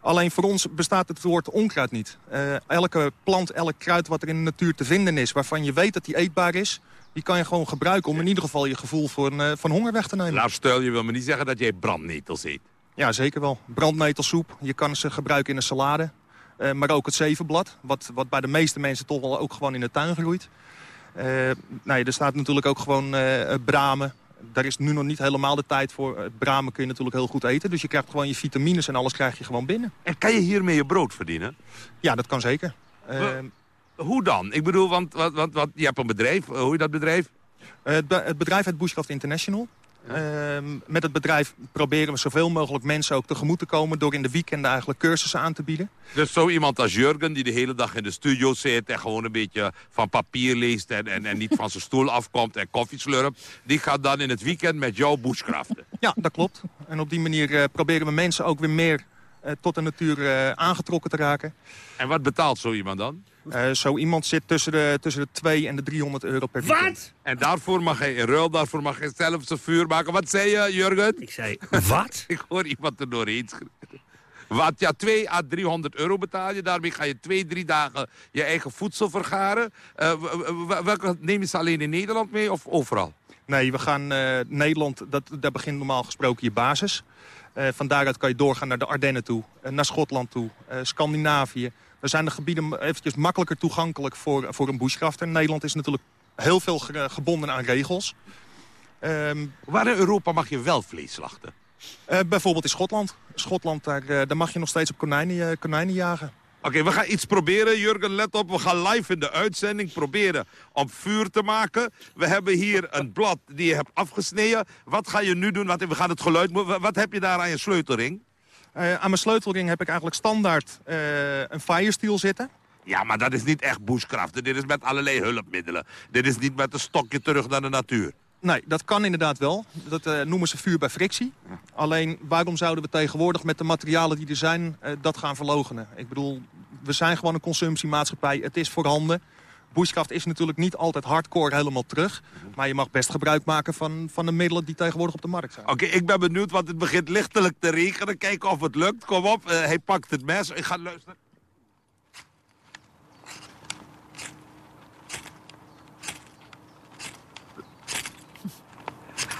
Alleen voor ons bestaat het woord onkruid niet. Eh, elke plant, elk kruid wat er in de natuur te vinden is... waarvan je weet dat die eetbaar is... die kan je gewoon gebruiken om in ieder geval je gevoel voor, eh, van honger weg te nemen. Lars Stel, je wil me niet zeggen dat jij brandnetels eet. Ja, zeker wel. Brandnetelsoep. Je kan ze gebruiken in een salade. Eh, maar ook het zevenblad, wat, wat bij de meeste mensen toch wel ook gewoon in de tuin groeit. Nou ja, er staat natuurlijk ook gewoon bramen. Daar is nu nog niet helemaal de tijd voor. Bramen kun je natuurlijk heel goed eten. Dus je krijgt gewoon je vitamines en alles krijg je gewoon binnen. En kan je hiermee je brood verdienen? Ja, dat kan zeker. Eh, Hoe dan? Ik bedoel, want, want, want, want je hebt een bedrijf. Hoe heet dat bedrijf? het, be- het bedrijf heet Bushcraft International. Ehm, met het bedrijf proberen we zoveel mogelijk mensen ook tegemoet te komen... door in de weekenden eigenlijk cursussen aan te bieden. Dus zo iemand als Jurgen die de hele dag in de studio zit... en gewoon een beetje van papier leest en, en, en niet van zijn stoel afkomt en koffie slurpt... die gaat dan in het weekend met jou bushcraften. Ja, dat klopt. En op die manier eh, proberen we mensen ook weer meer eh, tot de natuur eh, aangetrokken te raken. En wat betaalt zo iemand dan? Eh, zo iemand zit tussen de, tussen de 2 en de 300 euro per weekend. En daarvoor mag hij in ruil, daarvoor mag hij zelf zijn vuur maken. Wat zei je, Jurgen? Ik zei, wat? [LAUGHS] Ik hoor iemand er doorheen. Wat, ja, 2 à 300 euro betaal je. Daarmee ga je twee, drie dagen je eigen voedsel vergaren. Eh, w- welke neem je ze alleen in Nederland mee of overal? Nee, we gaan eh, Nederland, dat, daar begint normaal gesproken je basis. Eh, van daaruit kan je doorgaan naar de Ardennen toe, naar Schotland toe, eh, Scandinavië. Er zijn de gebieden eventjes makkelijker toegankelijk voor, voor een bushcrafter. Nederland is natuurlijk heel veel ge- gebonden aan regels. Ehm, Waar in Europa mag je wel vlees slachten? eh, bijvoorbeeld in Schotland. Schotland, daar, eh, daar mag je nog steeds op konijnen, eh, konijnen jagen. Oké, we gaan iets proberen. Jurgen, let op. We gaan live in de uitzending proberen om vuur te maken. We hebben hier een blad die je hebt afgesneden. Wat ga je nu doen? Want we gaan het geluid... Wat heb je daar aan je sleutelring? Eh, aan mijn sleutelring heb ik eigenlijk standaard eh, een firesteel zitten. Ja, maar dat is niet echt bushcraften. Dit is met allerlei hulpmiddelen. Dit is niet met een stokje terug naar de natuur. Nee, dat kan inderdaad wel. Dat eh, noemen ze vuur bij frictie. Alleen, waarom zouden we tegenwoordig met de materialen die er zijn... dat gaan verlogenen? Ik bedoel, we zijn gewoon een consumptiemaatschappij. Het is voorhanden. Bushcraft is natuurlijk niet altijd hardcore helemaal terug. Maar je mag best gebruik maken van, van de middelen die tegenwoordig op de markt zijn. Oké, ik ben benieuwd, want het begint lichtelijk te regenen. Kijken of het lukt. Kom op, eh, hij pakt het mes. Ik ga luisteren.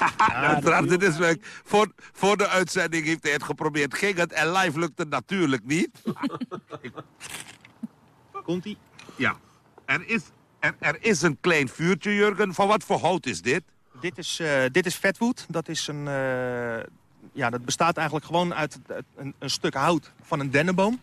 [LAUGHS] Uiteraard, dit is leuk. Voor, voor de uitzending heeft hij het geprobeerd. Ging het en live lukt het natuurlijk niet. [LAUGHS] Komt-ie? Ja. Er is, er, er is een klein vuurtje, Jurgen. Van wat voor hout is dit? Dit is, eh, dit is vetwood. Dat, is een, eh, ja, dat bestaat eigenlijk gewoon uit uit een, een stuk hout van een dennenboom.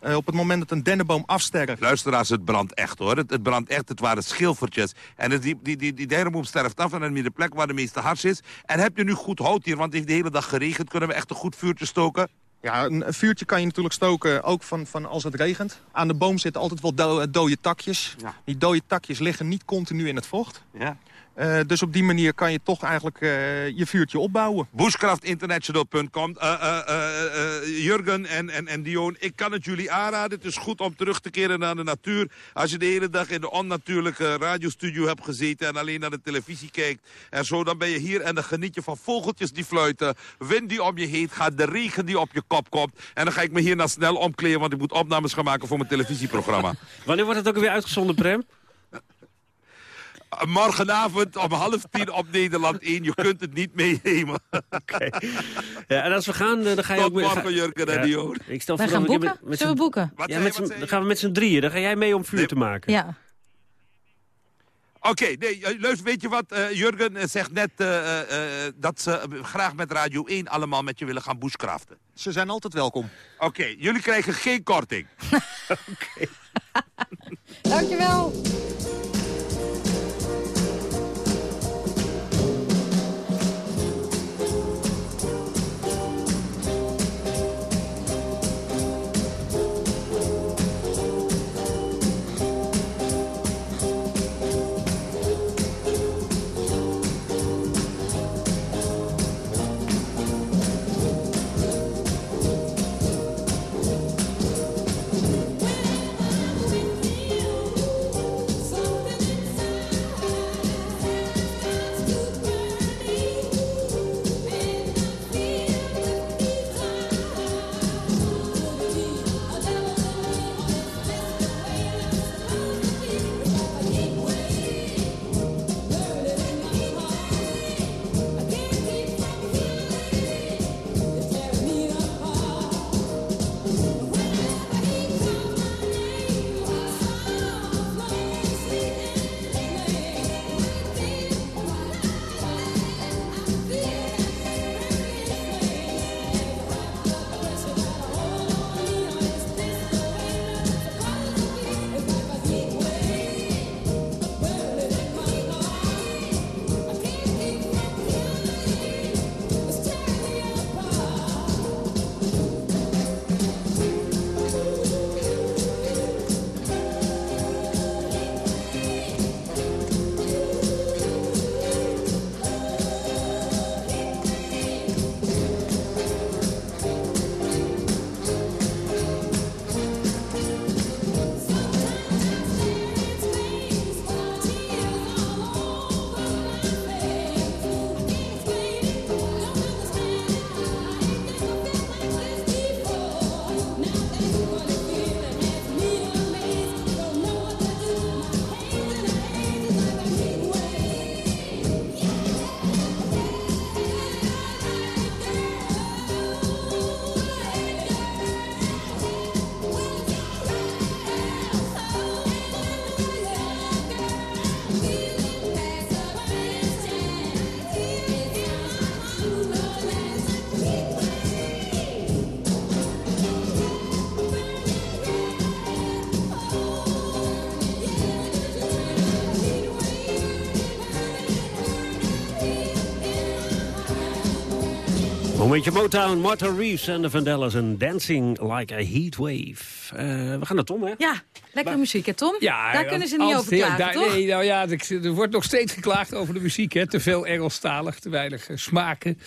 Eh, op het moment dat een dennenboom afsterft... Luisteraars, het brandt echt hoor. Het, het brandt echt, het waren schilfertjes. En het, die, die, die, die dennenboom sterft af en dan de plek waar de meeste hars is. En heb je nu goed hout hier, want het heeft de hele dag geregend. Kunnen we echt een goed vuurtje stoken? Ja, een, vuurtje kan je natuurlijk stoken, ook van, van als het regent. Aan de boom zitten altijd wel do- dode takjes. Die dode takjes liggen niet continu in het vocht. Ja. Eh, dus op die manier kan je toch eigenlijk eh, je vuurtje opbouwen. Bushcraftinternational.com. Eh, eh, eh, eh, Jurgen en, en, en Dion, ik kan het jullie aanraden. Het is goed om terug te keren naar de natuur. Als je de hele dag in de onnatuurlijke radiostudio hebt gezeten... en alleen naar de televisie kijkt en zo... dan ben je hier en dan geniet je van vogeltjes die fluiten... wind die om je heen gaat, de regen die op je kop komt... en dan ga ik me hier nou snel omkleden... want ik moet opnames gaan maken voor mijn televisieprogramma. [LAUGHS] Wanneer wordt het ook weer uitgezonden, Prem? Morgenavond om half tien op Nederland 1. Je kunt het niet meenemen. Ja, en als we gaan, eh, dan ga je Tot ook... mee- morgen, ga- Jurgen en Ja, Dion. Ik stel Wij voor gaan we boeken? met- met Zullen we boeken? Wat Ja, zei- met wat dan gaan we met z'n drieën. Dan ga jij mee om vuur te maken. Ja. Oké, nee, eh, luister, weet je wat? eh, Jurgen zegt net eh, eh, eh, dat ze graag met Radio 1 allemaal met je willen gaan bushcraften. Ze zijn altijd welkom. Oké, jullie krijgen geen korting. [LAUGHS] [LAUGHS] Dankjewel. Momentje Motown, Martha Reeves en de Vandellas en Dancing Like a Heatwave. Eh, we gaan naar Tom, hè? Ja, lekkere muziek, hè Tom? Ja, Daar kunnen ze niet over klagen, daar- toch? Nee, nou ja, er, wordt nog steeds geklaagd over de muziek. Hè. Te veel Engelstalig, te weinig eh, smaken.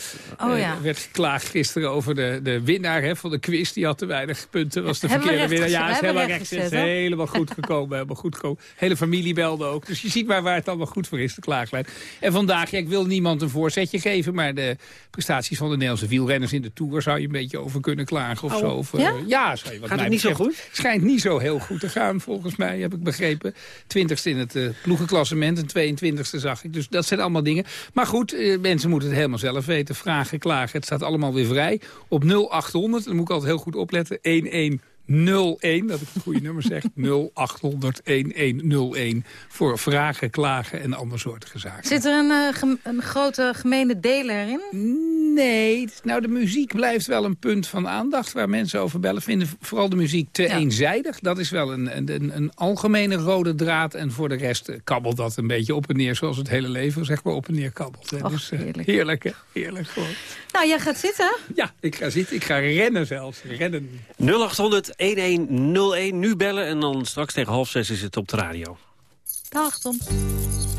Oh, Eh, ja. Er werd geklaagd gisteren over de, de winnaar hè, van de quiz. Die had te weinig punten, was de Hebben verkeerde winnaar. Ja, is helemaal recht, is rechtgezet, hè? helemaal goed gekomen. helemaal goed gekomen. Hele familie belde ook. Dus je ziet maar waar het allemaal goed voor is, de klaaglijn. En vandaag, ja, ik wil niemand een voorzetje geven... maar de prestaties van de Nederlandse wielrenners in de Tour... zou je een beetje over kunnen klagen of Oh, zo. Of, ja? eh, ja, zou je wat Gaat mij het niet zo goed? Schijnt niet zo heel goed te gaan, volgens mij, heb ik begrepen. Twintigste in het eh, ploegenklassement en 22e zag ik. Dus dat zijn allemaal dingen. Maar goed, eh, mensen moeten het helemaal zelf weten. Vragen, klagen, het staat allemaal weer vrij. Op 0800, dan moet ik altijd heel goed opletten, 1101, dat ik het goede nummer zeg. [LAUGHS] 0800 1101 voor vragen, klagen en andersoortige zaken. Zit er een, eh, gem- een grote gemene deler in? Nee, nou de muziek blijft wel een punt van aandacht waar mensen over bellen. Vinden vooral de muziek te eenzijdig. Dat is wel een, een, een algemene rode draad. En voor de rest eh, kabbelt dat een beetje op en neer zoals het hele leven zeg maar op en neer kabbelt. hè. Och, dus, eh, heerlijk. heerlijk hè, heerlijk gewoon. Nou, jij gaat zitten. Ja, ik ga zitten, ik ga rennen zelfs, rennen. 0800 1101, nu bellen en dan straks tegen half zes is het op de radio. Dag Tom.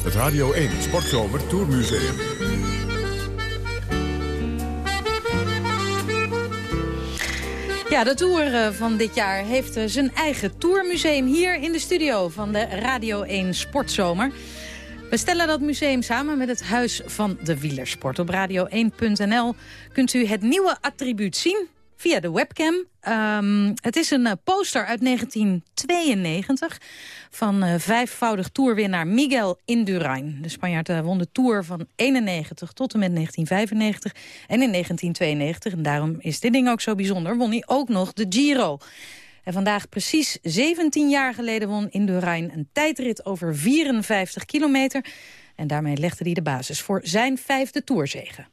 Het Radio 1 Sportzomer Tourmuseum. Ja, de Tour eh, van dit jaar heeft eh, zijn eigen tourmuseum hier in de studio van de Radio 1 Sportzomer. We stellen dat museum samen met het Huis van de Wielersport. Op radio1.nl kunt u het nieuwe attribuut zien via de webcam. Ehm, het is een eh, poster uit 1992 van eh, vijfvoudig toerwinnaar Miguel Indurain. De Spanjaard eh, won de Tour van 91 tot en met 1995 en in 1992, en daarom is dit ding ook zo bijzonder, won hij ook nog de Giro. En vandaag precies 17 jaar geleden won Indurain een tijdrit over 54 kilometer. En daarmee legde hij de basis voor zijn vijfde Tourzege.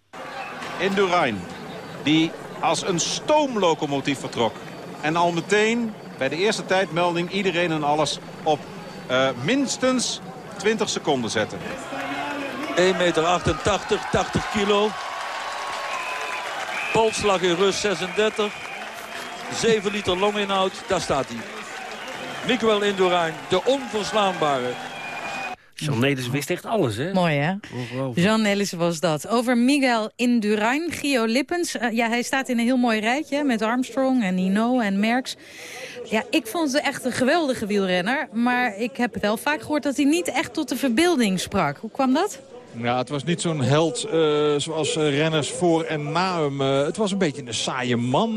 Indurain, die als een stoomlocomotief vertrok. En al meteen bij de eerste tijdmelding iedereen en alles op eh, minstens 20 seconden zetten. 1,88 meter, 80 kilo. Polsslag in rust 36. 7 liter longinhoud, daar staat hij. Miguel Indurain, de onverslaanbare. John Neders wist echt alles, hè? Mooi, hè? Jean was dat. Over Miguel Indurain, Gio Lippens. Eh, ja, hij staat in een heel mooi rijtje met Armstrong en Nino en Merckx. Ja, ik vond het echt een geweldige wielrenner. Maar ik heb wel vaak gehoord dat hij niet echt tot de verbeelding sprak. Hoe kwam dat? Ja, het was niet zo'n held eh, zoals eh, renners voor en na hem. Eh, het was een beetje een saaie man.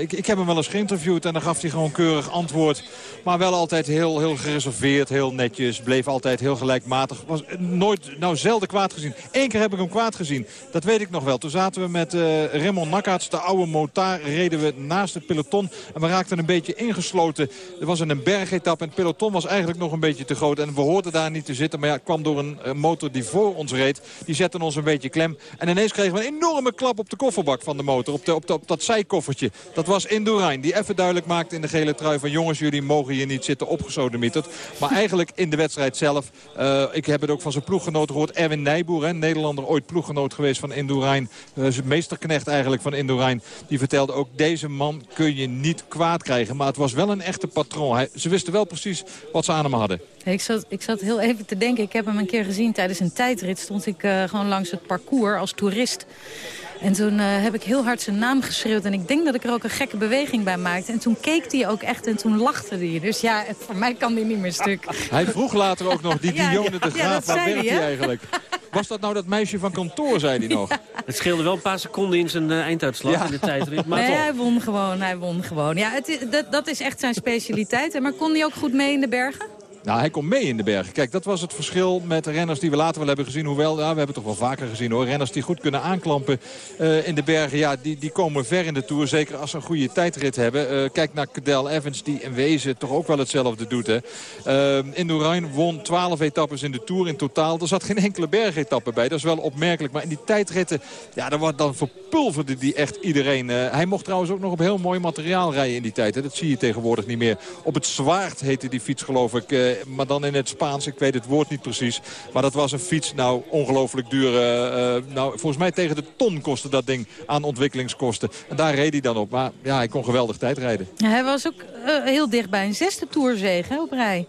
Ik, ik heb hem wel eens geïnterviewd en dan gaf hij gewoon keurig antwoord. Maar wel altijd heel, heel gereserveerd, heel netjes. Bleef altijd heel gelijkmatig. Was nooit, nou zelden kwaad gezien. Eén keer heb ik hem kwaad gezien. Dat weet ik nog wel. Toen zaten we met Raymond Nakkaerts, de oude motaar, reden we naast het peloton. En we raakten een beetje ingesloten. Er was een bergetap en het peloton was eigenlijk nog een beetje te groot. En we hoorden daar niet te zitten. Maar ja, het kwam door een motor die voor ons reed. Die zette ons een beetje klem. En ineens kregen we een enorme klap op de kofferbak van de motor. Op, de, op, dat zijkoffertje. Dat was Indurain. Die even duidelijk maakte in de gele trui van... jongens, jullie mogen hier niet zitten opgesodemieterd. Maar eigenlijk in de wedstrijd zelf... eh, ik heb het ook van zijn ploeggenoot gehoord. Erwin Nijboer, hè, Nederlander, ooit ploeggenoot geweest van Indurain. Zijn meesterknecht eigenlijk van Indurain. Die vertelde ook, deze man kun je niet kwaad krijgen. Maar het was wel een echte patroon. Hij, ze wisten wel precies wat ze aan hem hadden. Ik zat, ik zat heel even te denken. Ik heb hem een keer gezien tijdens een tijdrit. Stond ik eh, gewoon langs het parcours als toerist. En toen eh, heb ik heel hard zijn naam geschreeuwd. En ik denk dat ik er ook een gekke beweging bij maakte. En toen keek hij ook echt en toen lachte hij. Dus ja, voor mij kan hij niet meer stuk. Hij vroeg later ook nog, die [LAUGHS] Ja, Dione ja, de Graaf, waar werkt hij, eigenlijk? Was dat nou dat meisje van kantoor, zei hij [LAUGHS] nog? Het scheelde wel een paar seconden in zijn eh, einduitslag Ja. in de tijdrit. Maar nee, toch. hij won gewoon. Hij won gewoon. Ja, het dat, dat is echt zijn specialiteit. hè. Maar kon hij ook goed mee in de bergen? Nou, hij komt mee in de bergen. Kijk, dat was het verschil met renners die we later wel hebben gezien. Hoewel, ja, we hebben toch wel vaker gezien hoor. Renners die goed kunnen aanklampen eh, in de bergen. Ja, die, die komen ver in de Tour. Zeker als ze een goede tijdrit hebben. Eh, kijk naar Cadel Evans, die in wezen toch ook wel hetzelfde doet. Hè. Uh, Indurain won 12 etappes in de Tour in totaal. Er zat geen enkele bergetappe bij. Dat is wel opmerkelijk. Maar in die tijdritten, ja, dan, dan verpulverde die echt iedereen. Eh, hij mocht trouwens ook nog op heel mooi materiaal rijden in die tijd. Hè. Dat zie je tegenwoordig niet meer. Op het zwaard heette die fiets geloof ik. Maar dan in het Spaans. Ik weet het woord niet precies. Maar dat was een fiets, nou, ongelooflijk duur. eh, nou, volgens mij tegen de ton kostte dat ding aan ontwikkelingskosten. En daar reed hij dan op. Maar ja, hij kon geweldig tijdrijden. Ja, hij was ook eh, heel dicht bij een zesde tourzege hè, op rij.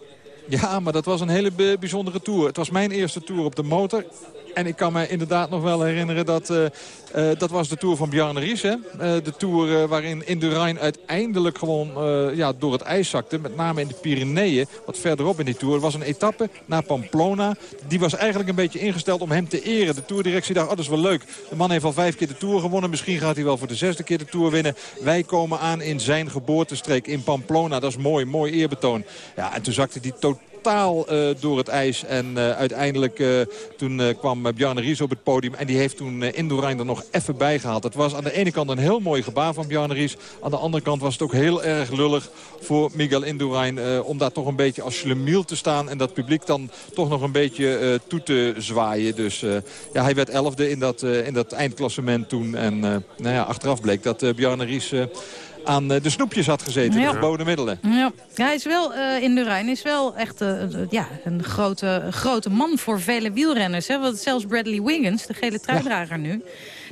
Ja, maar dat was een hele bijzondere tour. Het was mijn eerste tour op de motor. En ik kan me inderdaad nog wel herinneren dat... eh, eh, dat was de Tour van Bjarne Ries. Hè? Eh, de Tour waarin Indurain uiteindelijk gewoon ja, door het ijs zakte. Met name in de Pyreneeën. Wat verderop in die Tour. Was een etappe naar Pamplona. Die was eigenlijk een beetje ingesteld om hem te eren. De Tourdirectie dacht, oh dat is wel leuk. De man heeft al vijf keer de Tour gewonnen. Misschien gaat hij wel voor de zesde keer de Tour winnen. Wij komen aan in zijn geboortestreek in Pamplona. Dat is mooi, mooi eerbetoon. Ja, en toen zakte hij totaal totaal eh, door het ijs. En eh, uiteindelijk eh, toen kwam Bjarne Ries op het podium. En die heeft toen Indurain er nog even bij gehaald. Het was aan de ene kant een heel mooi gebaar van Bjarne Ries. Aan de andere kant was het ook heel erg lullig voor Miguel Indurain. om daar toch een beetje als slemiel te staan. En dat publiek dan toch nog een beetje toe te zwaaien. Dus ja, hij werd elfde in dat, in dat eindklassement toen. En nou ja, achteraf bleek dat Bjarne Ries... aan eh, de snoepjes had gezeten, Ja. de verboden middelen. Ja, ja hij is wel, eh, in de Rijn is wel echt eh, ja, een grote, grote man voor vele wielrenners. Hè? Want zelfs Bradley Wiggins, de gele truidrager nu,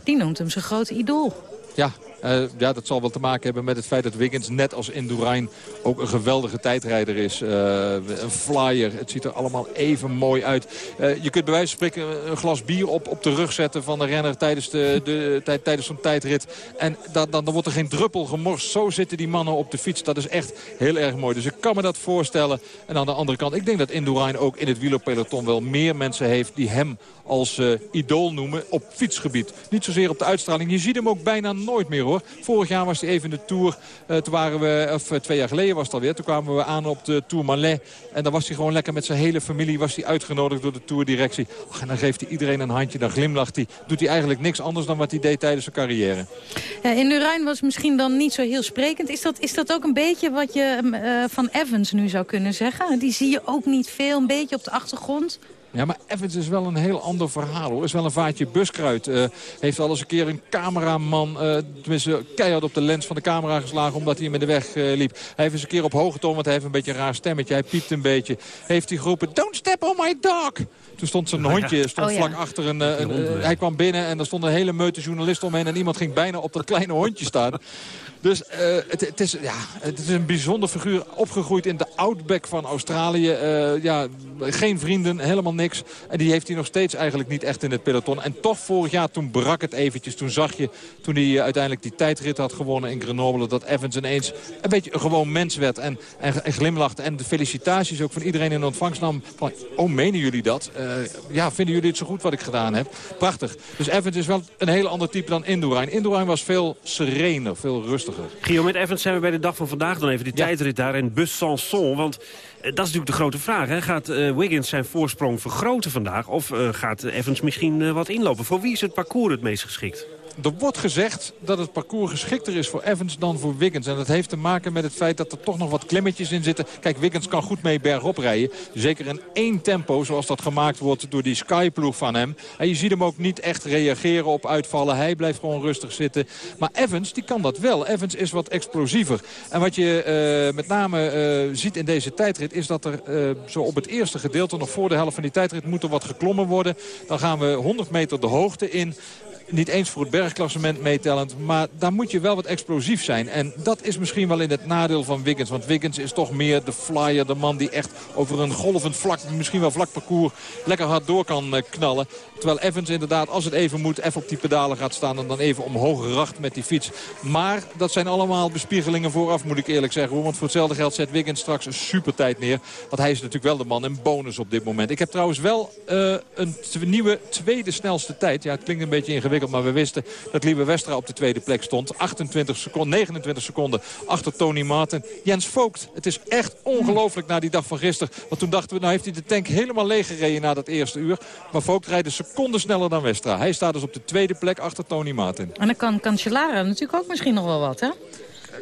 die noemt hem zijn grote idool. Ja, eh, ja, dat zal wel te maken hebben met het feit dat Wiggins net als Indurain ook een geweldige tijdrijder is. Eh, een flyer. Het ziet er allemaal even mooi uit. Eh, je kunt bij wijze van spreken een glas bier op, op de rug zetten van de renner tijdens, de, de, tij- tijdens zo'n tijdrit. En dan, dan, dan wordt er geen druppel gemorst. Zo zitten die mannen op de fiets. Dat is echt heel erg mooi. Dus ik kan me dat voorstellen. En aan de andere kant, ik denk dat Indurain ook in het wielerpeloton wel meer mensen heeft die hem als eh, idool noemen op fietsgebied. Niet zozeer op de uitstraling. Je ziet hem ook bijna nooit meer hoor. Vorig jaar was hij even in de Tour. Eh, toen waren we, of eh, twee jaar geleden was het alweer. Toen kwamen we aan op de Tour Malais. En dan was hij gewoon lekker met zijn hele familie was hij uitgenodigd door de Tourdirectie. Och, en dan geeft hij iedereen een handje. Dan glimlacht hij. Doet hij eigenlijk niks anders dan wat hij deed tijdens zijn carrière. Ja, in Rijn was misschien dan niet zo heel sprekend. Is dat, is dat ook een beetje wat je mm, van Evans nu zou kunnen zeggen? Die zie je ook niet veel, een beetje op de achtergrond. Ja, maar Evans is wel een heel ander verhaal hoor. Is wel een vaatje buskruid. Eh, heeft al eens een keer een cameraman, eh, tenminste keihard op de lens van de camera geslagen omdat hij hem in de weg eh, liep. Hij heeft eens een keer op hoge toon, want hij heeft een beetje een raar stemmetje. Hij piept een beetje. Heeft hij geroepen, don't step on my dog. Toen stond zijn hondje stond Oh, ja. vlak achter een... een, hij kwam binnen en er stond een hele meute journalisten omheen. En iemand ging bijna op dat kleine hondje staan. Dus eh, het, het, is, ja, het is een bijzonder figuur. Opgegroeid in de outback van Australië. Eh, ja, geen vrienden, helemaal niks. En die heeft hij nog steeds eigenlijk niet echt in het peloton. En toch vorig jaar, toen brak het eventjes. Toen zag je, toen hij eh, uiteindelijk die tijdrit had gewonnen in Grenoble... dat Evans ineens een beetje een gewoon mens werd. En, en, en glimlachte. En de felicitaties ook van iedereen in ontvangst nam. Van, oh, menen jullie dat? Ja, vinden jullie het zo goed wat ik gedaan heb? Prachtig. Dus Evans is wel een heel ander type dan Indurain. Indurain was veel serener, veel rustiger. Gio, met Evans zijn we bij de dag van vandaag dan even die tijdrit daar in Besançon. Want eh, dat is natuurlijk de grote vraag. Hè? Gaat eh, Wiggins zijn voorsprong vergroten vandaag? Of eh, gaat Evans misschien wat inlopen? Voor wie is het parcours het meest geschikt? Er wordt gezegd dat het parcours geschikter is voor Evans dan voor Wiggins. En dat heeft te maken met het feit dat er toch nog wat klimmetjes in zitten. Kijk, Wiggins kan goed mee bergop rijden. Zeker in één tempo, zoals dat gemaakt wordt door die Skyploeg van hem. En je ziet hem ook niet echt reageren op uitvallen. Hij blijft gewoon rustig zitten. Maar Evans, die kan dat wel. Evans is wat explosiever. En wat je eh, met name eh, ziet in deze tijdrit... is dat er eh, zo op het eerste gedeelte, nog voor de helft van die tijdrit... moet er wat geklommen worden. Dan gaan we 100 meter de hoogte in niet eens voor het bergklassement meetellend. Maar daar moet je wel wat explosief zijn. En dat is misschien wel in het nadeel van Wiggins. Want Wiggins is toch meer de flyer. De man die echt over een golvend vlak, misschien wel vlak parcours... lekker hard door kan eh, knallen. Terwijl Evans inderdaad, als het even moet... even op die pedalen gaat staan en dan even omhoog racht met die fiets. Maar dat zijn allemaal bespiegelingen vooraf, moet ik eerlijk zeggen. Want voor hetzelfde geld zet Wiggins straks een super tijd neer. Want hij is natuurlijk wel de man in bonus op dit moment. Ik heb trouwens wel eh, een nieuwe tweede snelste tijd. Ja, het klinkt een beetje ingewikkeld, maar we wisten dat Liebe Westra op de tweede plek stond. 28 seconden, 29 seconden achter Tony Martin. Jens Vogt, het is echt ongelooflijk na die dag van gisteren. Want toen dachten we, nou heeft hij de tank helemaal leeg gereden na dat eerste uur. Maar Vogt rijdt een seconde sneller dan Westra. Hij staat dus op de tweede plek achter Tony Martin. En dan kan Cancellara natuurlijk ook misschien nog wel wat, hè?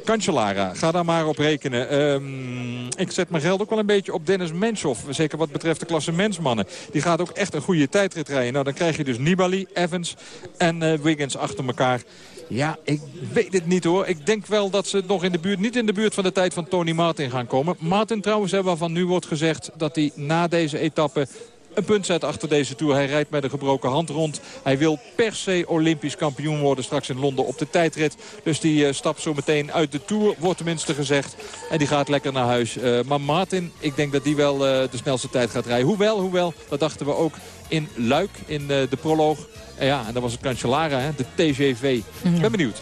Cancellara, ga daar maar op rekenen. Ehm, ik zet mijn geld ook wel een beetje op Dennis Menshoff. Zeker wat betreft de klasse mensmannen. Die gaat ook echt een goede tijdrit rijden. Nou, dan krijg je dus Nibali, Evans en eh, Wiggins achter elkaar. Ja, ik weet het niet hoor. Ik denk wel dat ze nog in de buurt, niet in de buurt van de tijd van Tony Martin gaan komen. Martin trouwens, hè, waarvan nu wordt gezegd dat hij na deze etappe een punt zet achter deze Tour. Hij rijdt met een gebroken hand rond. Hij wil per se Olympisch kampioen worden straks in Londen op de tijdrit. Dus die uh, stapt zo meteen uit de Tour, wordt tenminste gezegd. En die gaat lekker naar huis. Uh, maar Martin, ik denk dat die wel uh, de snelste tijd gaat rijden. Hoewel, hoewel, dat dachten we ook in Luik, in de proloog. En ja, en dat was het Cancellara, hè, de TGV. Ja. Ben benieuwd.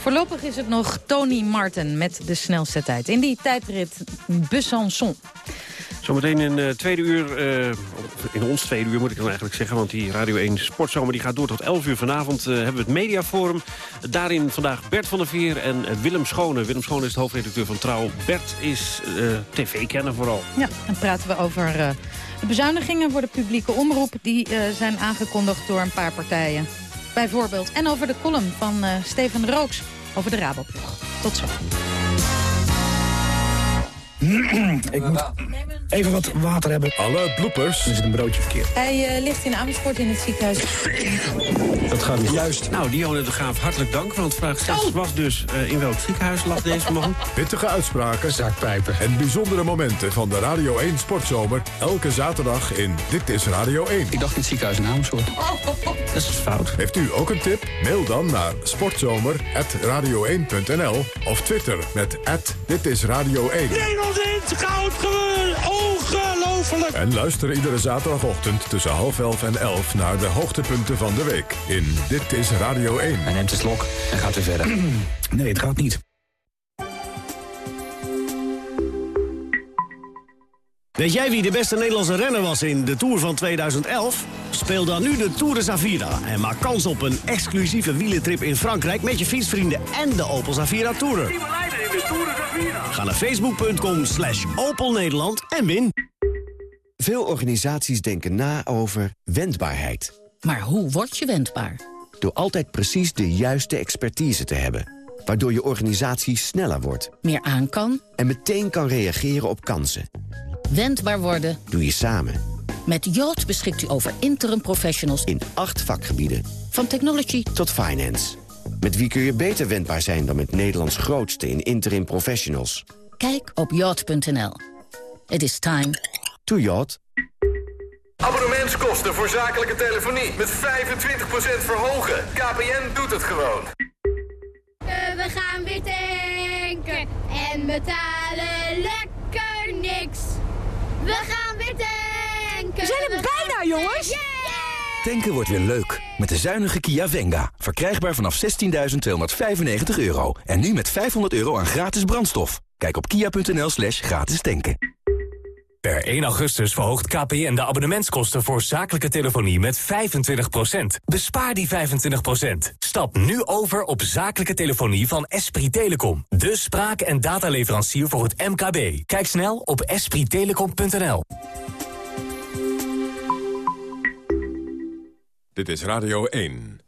Voorlopig is het nog Tony Martin met de snelste tijd. In die tijdrit Besançon. Zometeen in uh, tweede uur, uh, in ons tweede uur moet ik dan eigenlijk zeggen... want die Radio 1 Sportzomer die gaat door tot 11 uur vanavond. Uh, hebben we het Mediaforum. Daarin vandaag Bert van der Veer en Willem Schone. Willem Schone is de hoofdredacteur van Trouw. Bert is tv-kenner vooral. Ja, dan praten we over de bezuinigingen voor de publieke omroep. Die zijn aangekondigd door een paar partijen. Bijvoorbeeld. En over de column van Steven Rooks over de Raboploeg. Tot zo. Ik moet even wat water hebben. Alle bloepers. Er zit een broodje verkeerd. Hij uh, ligt in Amersfoort in het ziekenhuis. Dat gaat niet. Juist. Nou, Dionne de Graaf, hartelijk dank. Want vraag 6 was dus uh, in welk ziekenhuis lag deze man? [LAUGHS] Pittige uitspraken. Zakpijpen. En bijzondere momenten van de Radio 1 Sportzomer. Elke zaterdag in Dit is Radio 1. Ik dacht in het ziekenhuis in Amersfoort. Dat is fout. Heeft u ook een tip? Mail dan naar sportzomer.radio1.nl of Twitter met Dit is Radio 1. Dit goud gewoon! Ongelooflijk! En luister iedere zaterdagochtend tussen half elf en elf naar de hoogtepunten van de week. In Dit is Radio 1. Hij neemt de slok en gaat weer verder. [CLEARS THROAT] nee, het gaat niet. Weet jij wie de beste Nederlandse renner was in de Tour van 2011? Speel dan nu de Tour de Zavira en maak kans op een exclusieve wielentrip in Frankrijk... met je fietsvrienden en de Opel Zavira Tourer. Ga naar facebook.com slash Opel Nederland en win. Veel organisaties denken na over wendbaarheid. Maar hoe word je wendbaar? Door altijd precies de juiste expertise te hebben. Waardoor je organisatie sneller wordt. Meer aan kan. En meteen kan reageren op kansen. Wendbaar worden. Doe je samen. Met Yacht beschikt u over interim professionals. In acht vakgebieden. Van technology tot finance. Met wie kun je beter wendbaar zijn dan met Nederlands grootste in interim professionals? Kijk op yacht.nl. It is time to yacht. Abonnementskosten voor zakelijke telefonie met 25% verhogen. KPN doet het gewoon. We gaan weer tanken en betalen lekker niks. We gaan weer tanken. We zijn er bijna, jongens. Tanken wordt weer leuk. Met de zuinige Kia Venga. Verkrijgbaar vanaf 16.295 euro. En nu met 500 euro aan gratis brandstof. Kijk op kia.nl slash gratis tanken. Per 1 augustus verhoogt KPN de abonnementskosten voor zakelijke telefonie met 25%. Bespaar die 25%. Stap nu over op zakelijke telefonie van Esprit Telecom. De spraak- en dataleverancier voor het MKB. Kijk snel op esprittelecom.nl. Dit is Radio 1.